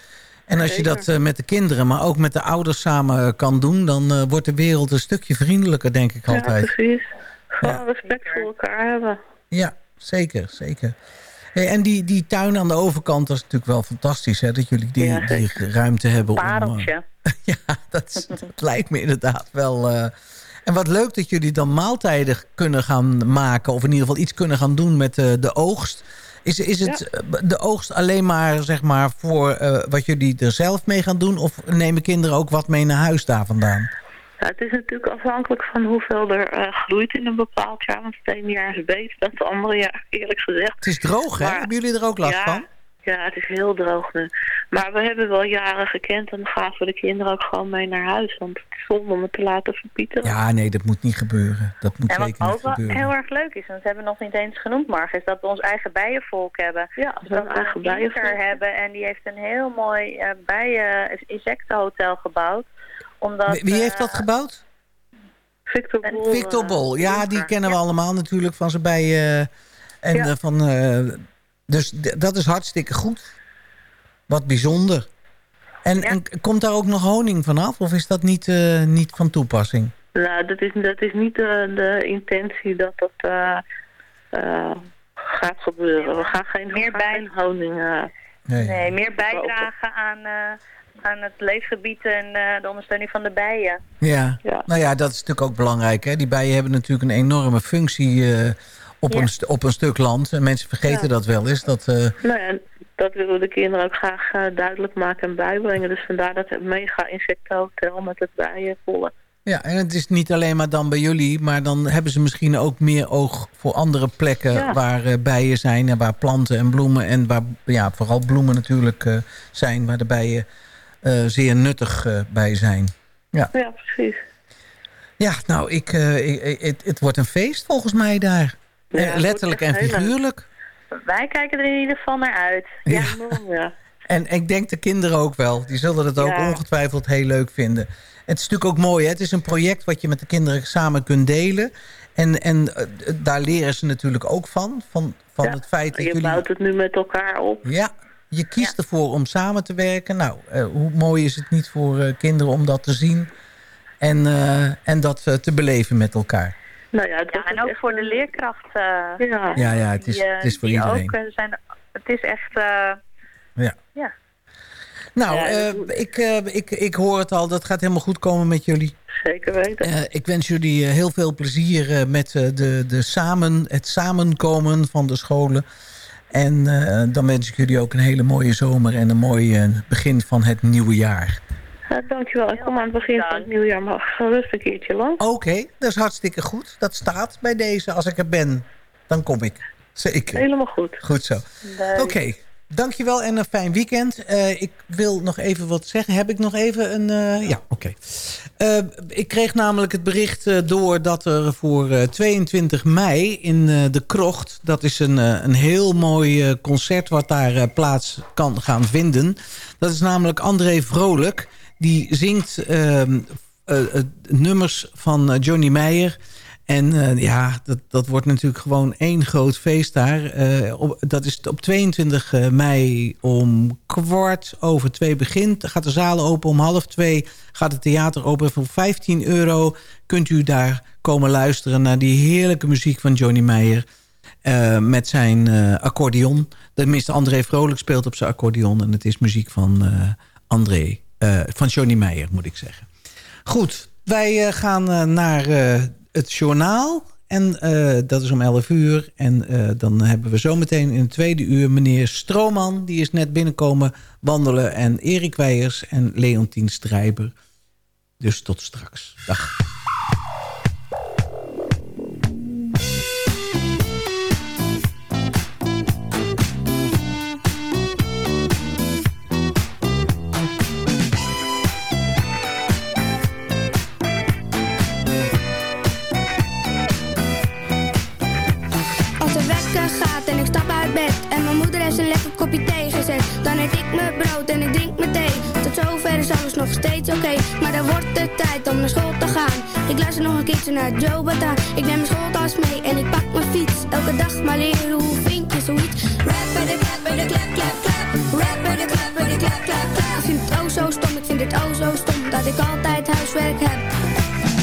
En als je dat met de kinderen, maar ook met de ouders samen kan doen... dan wordt de wereld een stukje vriendelijker, denk ik Ja, altijd. precies. Gewoon respect voor elkaar hebben. Ja, zeker, zeker. Hey, en die, die tuin aan de overkant, dat is natuurlijk wel fantastisch... Hè, dat jullie die, Ja, die ruimte hebben om... eh, Pareltje. ja, dat, is- dat lijkt me inderdaad wel... eh, en wat leuk dat jullie dan maaltijden kunnen gaan maken... of in ieder geval iets kunnen gaan doen met eh, de oogst. Is, is het de oogst alleen maar, zeg maar voor wat jullie er zelf mee gaan doen... of nemen kinderen ook wat mee naar huis daar vandaan? Ja, het is natuurlijk afhankelijk van hoeveel er eh, groeit in een bepaald jaar. Want het ene jaar is beter dan het andere jaar, eerlijk gezegd. Het is droog, hè? Maar- Hebben jullie er ook last ja, van? Ja, het is heel droog nu. Maar we hebben wel jaren gekend en dan gaven we de kinderen ook gewoon mee naar huis. Want het is zonde om het te laten verpieteren. Ja, nee, dat moet niet gebeuren. Dat moet En wat zeker niet ook wel heel erg leuk is, en dat hebben we nog niet eens genoemd, Marg, is dat we ons eigen bijenvolk hebben. Ja, dus we dat hebben we eigen een bijenvolk. imker hebben en die heeft een heel mooi eh bijen insectenhotel gebouwd. Omdat, Wie, heeft dat eh, gebouwd? Victor Bol. Victor Bol, ja, die kennen we allemaal natuurlijk van en Ja. eh, van, eh, dus dat is hartstikke goed. Wat bijzonder. En, en komt daar ook nog honing vanaf? Of is dat niet, eh, niet van toepassing? Nou, dat is, dat is niet de, de intentie dat dat eh, eh, gaat gebeuren. We gaan geen, meer bij... geen honing... eh, Nee. Nee, meer bijdragen aan, eh, aan het leefgebied en eh, de ondersteuning van de bijen. Ja. nou ja, dat is natuurlijk ook belangrijk. Hè? Die bijen hebben natuurlijk een enorme functie eh, op, Ja. een op een stuk land. En mensen vergeten Ja. dat wel eens. Dat, eh, Nou ja, dat willen we de kinderen ook graag duidelijk maken en bijbrengen. Dus vandaar dat het mega insectenhotel met het bijenvolk. Ja, en het is niet alleen maar dan bij jullie... maar dan hebben ze misschien ook meer oog voor andere plekken... Ja. waar bijen zijn en waar planten en bloemen... en waar ja, vooral bloemen natuurlijk zijn... waar de bijen zeer nuttig eh, bij zijn. Ja, Ja, precies. ja nou, ik, eh, ik- het, het wordt een feest volgens mij daar. Ja, Eh, Letterlijk en figuurlijk. Wij kijken er in ieder geval naar uit. Ja. ja. En ik denk de kinderen ook wel. Die zullen het ook Ja. ongetwijfeld heel leuk vinden. Het is natuurlijk ook mooi. Hè? Het is een project wat je met de kinderen samen kunt delen. En, en eh, daar leren ze natuurlijk ook van. Van, van Ja, het feit dat je jullie... bouwt het nu met elkaar op. Ja, je kiest ervoor om samen te werken. Nou, eh, hoe mooi is het niet voor eh, kinderen om dat te zien. En, eh, en dat eh, te beleven met elkaar. Nou ja, en ook voor de leerkracht. eh, Ja. Ja, ja, het is- die, het is voor iedereen. Ook, zijn, het is echt... eh, Ja. ja. Nou, Ja, eh, ik, eh, ik, ik hoor het al. Dat gaat helemaal goed komen met jullie. zeker weten. Eh, ik wens jullie eh, heel veel plezier eh, met eh, de, de samen, het samenkomen van de scholen. En eh, dan wens ik jullie ook een hele mooie zomer en een mooi eh, begin van het nieuwe jaar. Ja, dankjewel. Ik kom aan het begin van het nieuwjaar mag gerust een keertje lang. Oké, dat is hartstikke goed. Dat staat bij deze. Als ik er ben, dan kom ik. Zeker. Helemaal goed. Goed zo. Oké, dankjewel en een fijn weekend. Eh, ik wil nog even wat zeggen. Heb ik nog even een... eh, ja, oké. Eh, ik kreeg namelijk het bericht door dat er voor eh, 22 mei in de Krocht... dat is een, een heel mooi concert wat daar plaats kan gaan vinden. Dat is namelijk André Vrolijk. Die zingt ehm, eh, eh, nummers van Johnny Meijer... En eh, ja, dat, dat wordt natuurlijk gewoon één groot feest daar. Eh, dat is op 22 mei om kwart over twee begint. Gaat de zaal open om half twee. Gaat het theater open voor 15 euro. Kunt u daar komen luisteren naar die heerlijke muziek van Johnny Meijer. eh, met zijn eh, accordeon. Tenminste, André Vrolijk speelt op zijn accordeon. En het is muziek van eh, André, eh, van Johnny Meijer moet ik zeggen. Goed, wij eh, gaan eh, naar eh, het journaal. En eh, dat is om 11 uur. En eh, dan hebben we zometeen in het tweede uur meneer Stroman. Die is net binnenkomen wandelen. En Erik Weijers en Leontien Strijber. Dus tot straks. Dag. Dan eet ik mijn brood en ik drink mijn thee. Tot zover is alles nog steeds oké Maar dan wordt het tijd om naar school te gaan. Ik luister nog een keertje naar Joe Ik neem mijn schooltas mee en ik pak mijn fiets. Elke dag maar leren hoe vind je zoiets. Rap de klap de klap klap klap. Rap bij de klap de klap klap klap. Ik vind het oh zo stom, ik vind het oh zo stom Dat ik altijd huiswerk heb.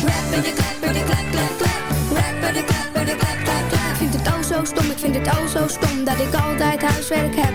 Rap bij de klap de klap klap klap. Rap de klap de klap klap. Ik vind het oh zo stom, ik vind het oh zo stom Dat ik altijd huiswerk heb